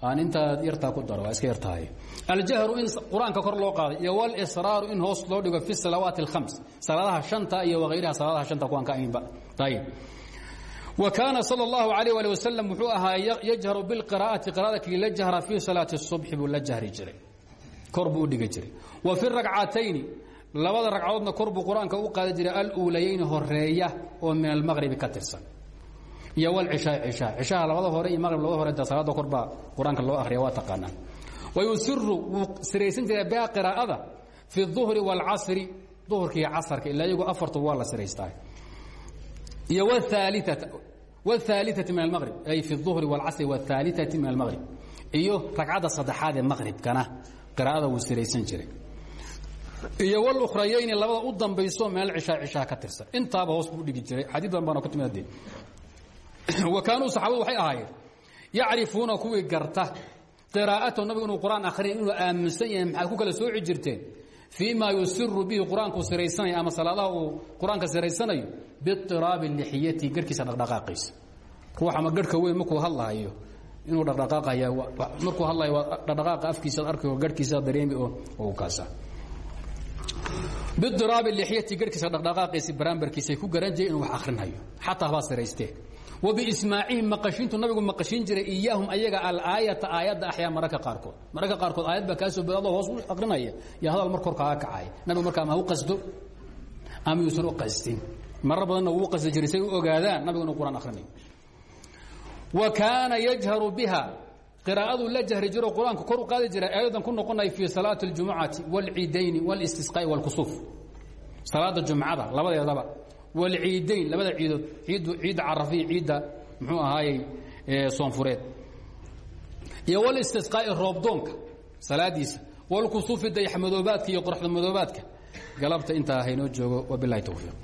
aan intaa yartaa ku daro iska yartahay aljahru in qur-aanka kor loo qaaday iyo wاlsraaru in hoos loo dhigo fi salawaati اlhams salaadaha shanta iyo wagayriha salaadaha shanta kuwaan ka ahaynba ayib wa kaana salى اllahu alayh ali wasalam wuxuu ahaa yajharu biاlqira'ati qira'ada kii la jahra fii salaati الصubxi buu la jahri jiray kor buu u dhigi jiray wa fi ragcatayni labada ragcadoodna kor buu qur-aanka u qaadi jiray aluulayayni horeeya oo min almaqribi ka tirsan iyo wlcishaa cishaa cishaha labada hore iyo maqrib labada hore inta salaada kor baa qur-aanka loo akhriya waa taqaanaa wayusiru wuu siraysan jiray biha qiraa'ada fi الظuhri wاlcasri duhurka iyo casarka ilaa iyagoo afartu waa la siraystaa iyo wاثaaliثaةi min almaqrib ay fi الظuhri wاlcasri wاثaaliثaةi min almaqrib iyo ragcadda saddexaad ee maqribkana qiraa'ada wuu siraysan jiray iyo wlukhrayayni labada u dambayso meel cishaa cishaa ka tirsan intaaba hoos buu dhigi jiray xadiid badan baana ku timid wa kaanuu saxaabadu waxay ahaayeen yacrifuuna kuwii garta qiraa'atahu nabigu inuu qur'aan akhriya inuu aaminsan yahay maxaad ku kala sooci jirteen? Fii ma yusiru bihi qur'aanku siraysanayo ama salaadaha uu qur'aanka siraysanayo biiraabi lixiyati garhkiisa dhaqdhaqaaqiisa ruux ama garhka weyn markuu hadlahayo inuu dhaqdhaqaaqaya markuu hadlayo waa dhaqdhaqaaqa afkiisaad arkayo garhkiisa dareemi oo kaasa bidiraabi lixyati garhkiisa dhaqdhaqaaqiisi baraambarkiisay ku garan jireen inuu wax akhrinayo. Xataa habaa siraystee wa biismaacihim maqashiintu nabigu maqashiin jiray iyaahum ayaga alaayata aayadda axyaa mararka qaarkood mararka qaarkood aayad baa kaa soo bada adoo hoos u akrinaya iyo hadal mar kor kaaga kacaya nabigu markaa ama u qasdo ama yuusan u qasdin marar badanna wuu qasdi jiray say u ogaadaan nabigu inuu quraan akhrinayo wa kaana yajharu biha qiraa'aduu la jahri jiro qur-aanka kor u qaadi jiray aayadan ku noqonaya fii salaati اljumucati wاlciidayni wاlistisqaa'i wاlkusuuf salaada jumcada labadeedaba wlciidayn labada ciidood d ciidda carafiya ciidda mxuu ahaayey soonfureed. Iyo wlstisqaa'i roobdoonka salaadiisa walkusuufi dayaxmadoobaadka iyo qoraxda madoobaadka galabta intaa haynoo joogo wabilahi towfiiq